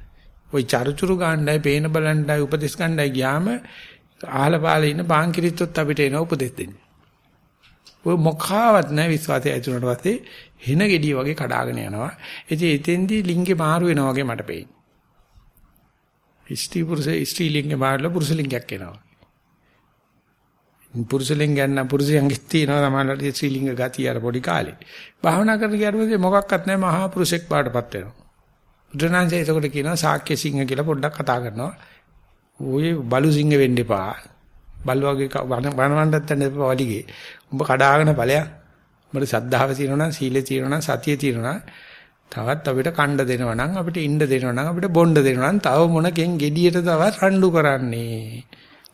Speaker 1: ওই චරුචුරු ගන්නයි, පේන බලන්නයි, උපදෙස් ගන්නයි ගියාම ආහල පාලේ ඉන්න බාංකිරිත්තොත් අපිට එන උපදෙස් දෙන්නේ. ඔය මොකාවත් නැහැ විශ්වාසය ඇතුළට පස්සේ හින ගෙඩිය වගේ කඩාගෙන යනවා. ඉතින් එතෙන්දී ලිංගේ මාරු වෙනවා වගේ මට පේන්නේ. ස්ත්‍රී පුරුෂ ස්ත්‍රී ලිංගේ මාරුලා පුරුෂ ලිංගයක් එනවා. පුරුෂ ලිංගයන් නම් පුරුෂයන්ගේ තියෙනවා තමයි ස්ත්‍රී ලිංග ගතිය අර පොඩි කාලේ. භාවනා කරන ගියාම මොකක්වත් නැහැ මහා පුරුෂෙක් බාටපත් වෙනවා. බුදුනාංශය එතකොට කියනවා ශාක්‍ය සිංහ කියලා පොඩ්ඩක් කතා කරනවා. ඔය බලු සිංහ වෙන්න එපා. බල් වගේ වනවන්නත් යන්න එපා වලිගේ. උඹ කඩාගෙන ඵලයක්. උඹට සද්ධාව තියෙනවා නම් සීලය තියෙනවා නම් සතිය තියෙනවා නම් තවත් අපිට කණ්ඩ දෙනවා නම් අපිට ඉන්න දෙනවා නම් අපිට බොණ්ඩ දෙනවා නම් තව මොනකින් gediයට තවත් රණ්ඩු කරන්නේ.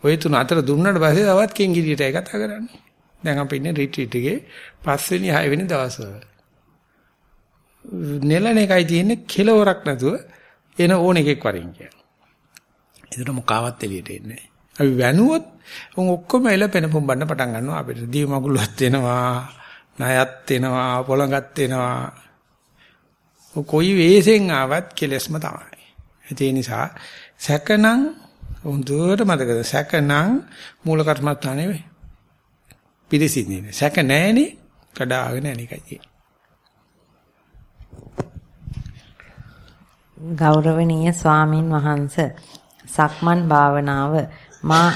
Speaker 1: ඔය තුන අතර දුන්නාට පස්සේ තවත් කෙන් gediයටයි කතා කරන්නේ. දැන් අපි ඉන්නේ රිට්‍රීට් එකේ 5 වෙනි 6 වෙනි දවස්වල. නෙලන එකයි තියෙන්නේ කෙලවරක් නැතුව එන ඕන එකෙක් වරින් කියලා. ඒකට මොකාවත් එළියට එන්නේ අපි වැනුවොත් උන් ඔක්කොම එල පෙන පොම්බන්න පටන් ගන්නවා අපිට දීව මගුලවත් වෙනවා ණයත් වෙනවා පොළඟත් වෙනවා කොයි වෙස්ෙන් ආවත් කෙලස්ම තමයි. ඒ නිසා සැකනම් හොඳට මතකද සැකනම් මූල කර්මස්ථානේ වෙයි. පිළිසින්නේ. සැක නැහෙනේ කඩාගෙන අනිකයි
Speaker 2: ගෞරවනීය ස්වාමින් වහන්ස සක්මන් භාවනාව මා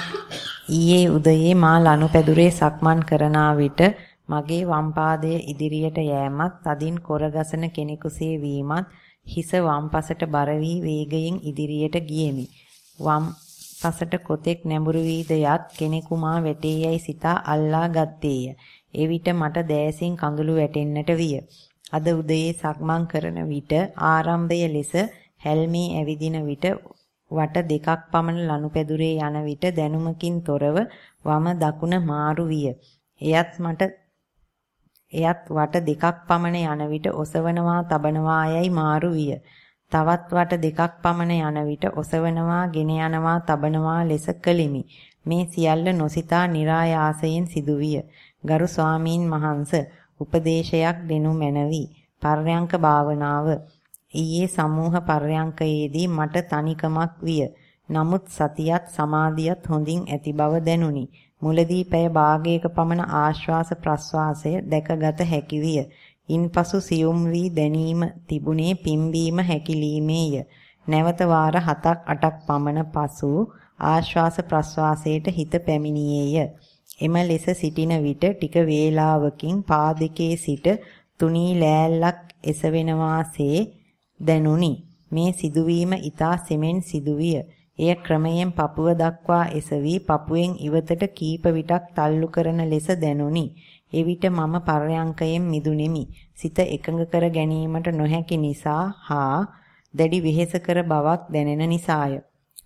Speaker 2: ඊයේ උදයේ මා ලනුපැදුරේ සක්මන් කරන විට මගේ වම් පාදය ඉදිරියට යෑමත් තදින් කොරගසන කෙනෙකුසේ වීමත් හිස වම් පසට බර වී වේගයෙන් ඉදිරියට ගියෙමි. වම් පසට කොතෙක් නැඹුරු වීද යත් කෙනෙකු මා වැටේයයි සිතා අල්ලා ගත්තේය. එවිට මට දෑසින් කඳුළු වැටෙන්නට විය. අද උදයේ සක්මන් කරන විට ආරම්භය ලෙස හැල්මේ ඇවිදින විට වට දෙකක් පමණ ලනුපැදුරේ යන විට දැනුමකින් තොරව වම දකුණ මාරු විය. එයත් මට එයත් වට දෙකක් පමණ යන විට ඔසවනවා තබනවා යයි මාරු විය. තවත් වට දෙකක් පමණ යන විට ඔසවනවා ගෙන යනවා තබනවා ලෙස කළෙමි. මේ සියල්ල නොසිතා નિરાයාසයෙන් සිදුවිය. ගරු ස්වාමීන් වහන්ස උපදේශයක් දෙනු මැනවි. පර්යංක භාවනාව ඊයේ සමූහ පර්යංකයේදී මට තනිකමක් විය. නමුත් සතියත් සමාධියත් හොඳින් ඇති බව දැනුනි. මුලදී පැය භාගයක පමණ ආශ්වාස ප්‍රශ්වාසය දැකගත හැකි විය. ඉන්පසු සියුම් වී දැනීම තිබුණේ පිම්බීම හැකිලීමේය. නැවත වාර 7ක් 8ක් පමණ පසු ආශ්වාස ප්‍රශ්වාසයට හිත පැමිණියේය. එම ලෙස සිටින විට ටික වේලාවකින් පාදකේ සිට තුනී ලෑල්ලක් එසවෙනවාසේ දැනුනි. මේ සිදුවීම ඊතා සෙමෙන් සිදුවිය. එය ක්‍රමයෙන් පපුව දක්වා එසවි පපුවෙන් ඉවතට කීප විටක් තල්ලු කරන ලෙස දැනුනි. එවිට මම පර්යංකයෙන් මිදුනිමි. සිත එකඟ කර ගැනීමට නොහැකි නිසා හා දැඩි වෙහෙස කර බවක් දැනෙන නිසාය.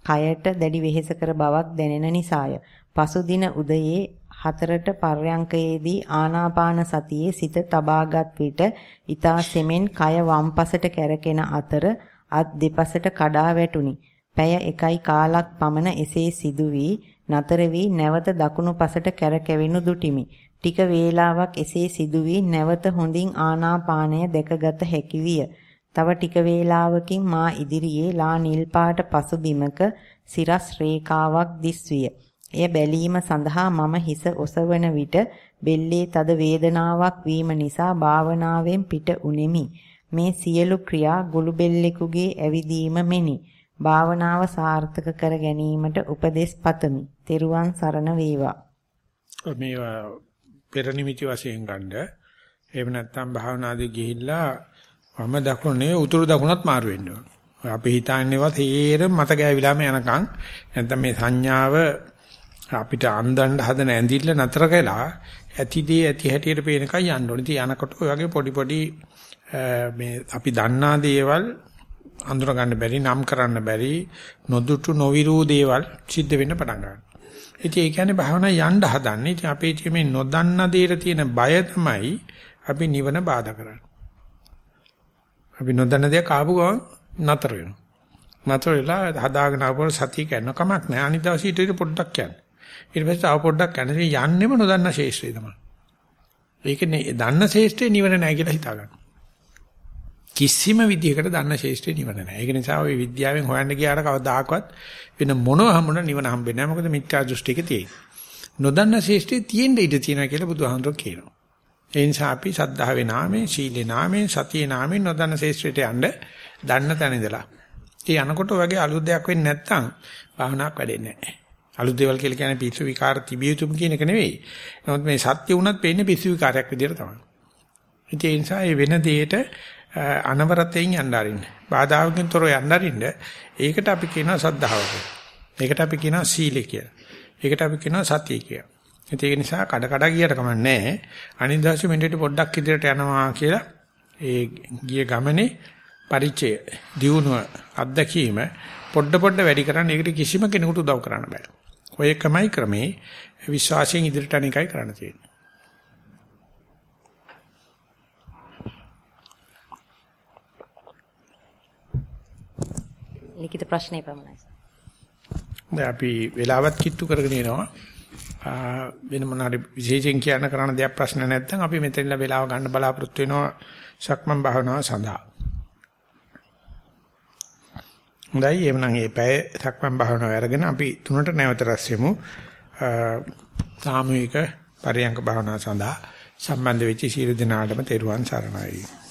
Speaker 2: කයට දැඩි වෙහෙස කර බවක් දැනෙන නිසාය. පසුදින උදයේ හතරට පර්යංකයේදී ආනාපාන සතියේ සිත තබාගත් විට ඊතා සෙමෙන් කය වම්පසට කැරකෙන අතර අත් දෙපසට කඩා වැටුනි. පැය එකයි කාලක් පමණ එසේ සිදු වී නතර වී නැවත දකුණු පසට කැරකෙවෙනු දුටිමි. ටික වේලාවක් එසේ සිදු වී නැවත හොඳින් ආනාපානය දැකගත හැකි විය. තව ටික වේලාවකින් මා ඉදිරියේ ලා නිල් පාට පසුබිමක සිරස් රේඛාවක් දිස්විය. එය බැලීම සඳහා මම හිස ඔසවන විට බෙල්ලේ තද වේදනාවක් වීම නිසා භාවනාවෙන් පිට උනේමි. මේ සියලු ක්‍රියා ගුළු බෙල්ලෙකුගේ ඇවිදීම මෙනි. භාවනාව සාර්ථක කර ගැනීමට උපදෙස් පතමි. තෙරුවන් සරණ වේවා.
Speaker 1: මේවා පෙර නිමිති වශයෙන් ගන්න. එහෙම නැත්නම් භාවනාදී ගිහිල්ලා වම දකුණේ උතුරු දකුණත් මාරු වෙන්න ඕන. අපි හිතන්නේවත් තේරෙම මත ගෑවිලාම යනකම් නැත්නම් මේ සංඥාව අපිට අන්දන්න හදන ඇඳිල්ල නතර කළා ඇතිදී ඇති හැටියට පේනකයි යන්න ඕනේ. ඉතින් යනකොට ඔය වගේ පොඩි පොඩි මේ අපි දන්නා දේවල් අඳුර ගන්න බැරි නම් කරන්න බැරි නොදුටු නොවිරු දේවල් සිද්ධ වෙන්න පටන් ගන්නවා. ඉතින් ඒ කියන්නේ භාවනා යන්න හදන්නේ. ඉතින් අපේ මේ නොදන්න දේට තියෙන බය තමයි අපි නිවන බාධා කරන්නේ. අපි නොදන්න දේ කාපු ගමන් නතර වෙනවා. නතර වෙලා හදාගෙන ආපුවම සතිය කරන කමක් නැහැ. අනිත් දවසේ ඊට පොඩ්ඩක් කියන්නේ. ඊට පස්සේ ආව පොඩ්ඩක් යන්නේ යන්නෙම නොදන්න ශේෂ්ත්‍රය තමයි. ඒකනේ දන්න ශේෂ්ත්‍රේ නිවන නැහැ කියලා හිතා ගන්න. කිසිම විදිහකට දන්න ශේෂ්ත්‍රේ නිවන නැහැ. ඒක නිසා ඔය විද්‍යාවෙන් හොයන්න ගියාට කවදාකවත් වෙන මොනව හම්බුන නිවන හම්බෙන්නේ නැහැ. මොකද මිත්‍යා දෘෂ්ටික තියෙන්නේ. නොදන්න ශේෂ්ත්‍රේ තියෙන්න ඉඩ තියෙනවා කියලා බුදුහාමුදුරුවෝ කියනවා. ඒ නිසා අපි සද්ධාවේ නාමයෙන්, සීලේ නාමයෙන්, සතියේ නාමයෙන් නොදන්න ශේෂ්ත්‍රයට යන්න දන්න තැන ඉඳලා. ඒ යනකොට වගේ අලුත් දෙයක් වෙන්නේ නැත්නම් භාවනාවක් වැඩෙන්නේ නැහැ. අලුත් දේවල් කියලා කියන්නේ පිස්සු විකාර තිබිය යුතුම කියන එක නෙවෙයි. නමුත් මේ සත්‍ය වුණත් පේන්නේ පිස්සු විකාරයක් විදියට තමයි. ඉතින් ඒ නිසා මේ වෙන දෙයට අනවරතෙන් යන්න අරින්න. බාධාවකින් තොරව යන්න අරින්න. ඒකට අපි කියනවා සද්ධාව කියලා. ඒකට අපි කියනවා සීලය කියලා. ඒකට අපි කියනවා සතිය කියලා. ඒක නිසා කඩ කඩ ගියට කමක් නැහැ. අනිද්දාසු මෙන්නට පොඩ්ඩක් ඉදිරියට යනවා කියලා ඒ ගිය ගමනේ පරිචය දියුණුව අත්දැකීම පොඩ පොඩ වැඩි කරන්න ඒකට කිසිම කෙනෙකුට උදව් කරන්න බෑ. ඔය එකමයි ක්‍රමේ විශ්වාසයෙන් ඉදිරියට යන එකයි කරන්න තියෙන්නේ.
Speaker 2: ලිඛිත ප්‍රශ්නේ පමණයි.
Speaker 1: දැන් අපි වෙලාවත් කිට්ටු කරගෙන යනවා. වෙන මොනවාරි විශේෂයෙන් කියන්න කරන්න දෙයක් ප්‍රශ්න නැත්නම් අපි මෙතනින් වෙලාව ගන්න බලාපොරොත්තු වෙනවා සක්මන් භාවනාව සඳහා. හොඳයි එවනම් මේ පැය සක්මන් භාවනාව අරගෙන අපි තුනට නැවත රැස් වෙමු. සාමූහික පරියංග භාවනාව සඳහා සම්බන්ධ වෙච්ච සියලු දෙනාටම තෙරුවන් සරණයි.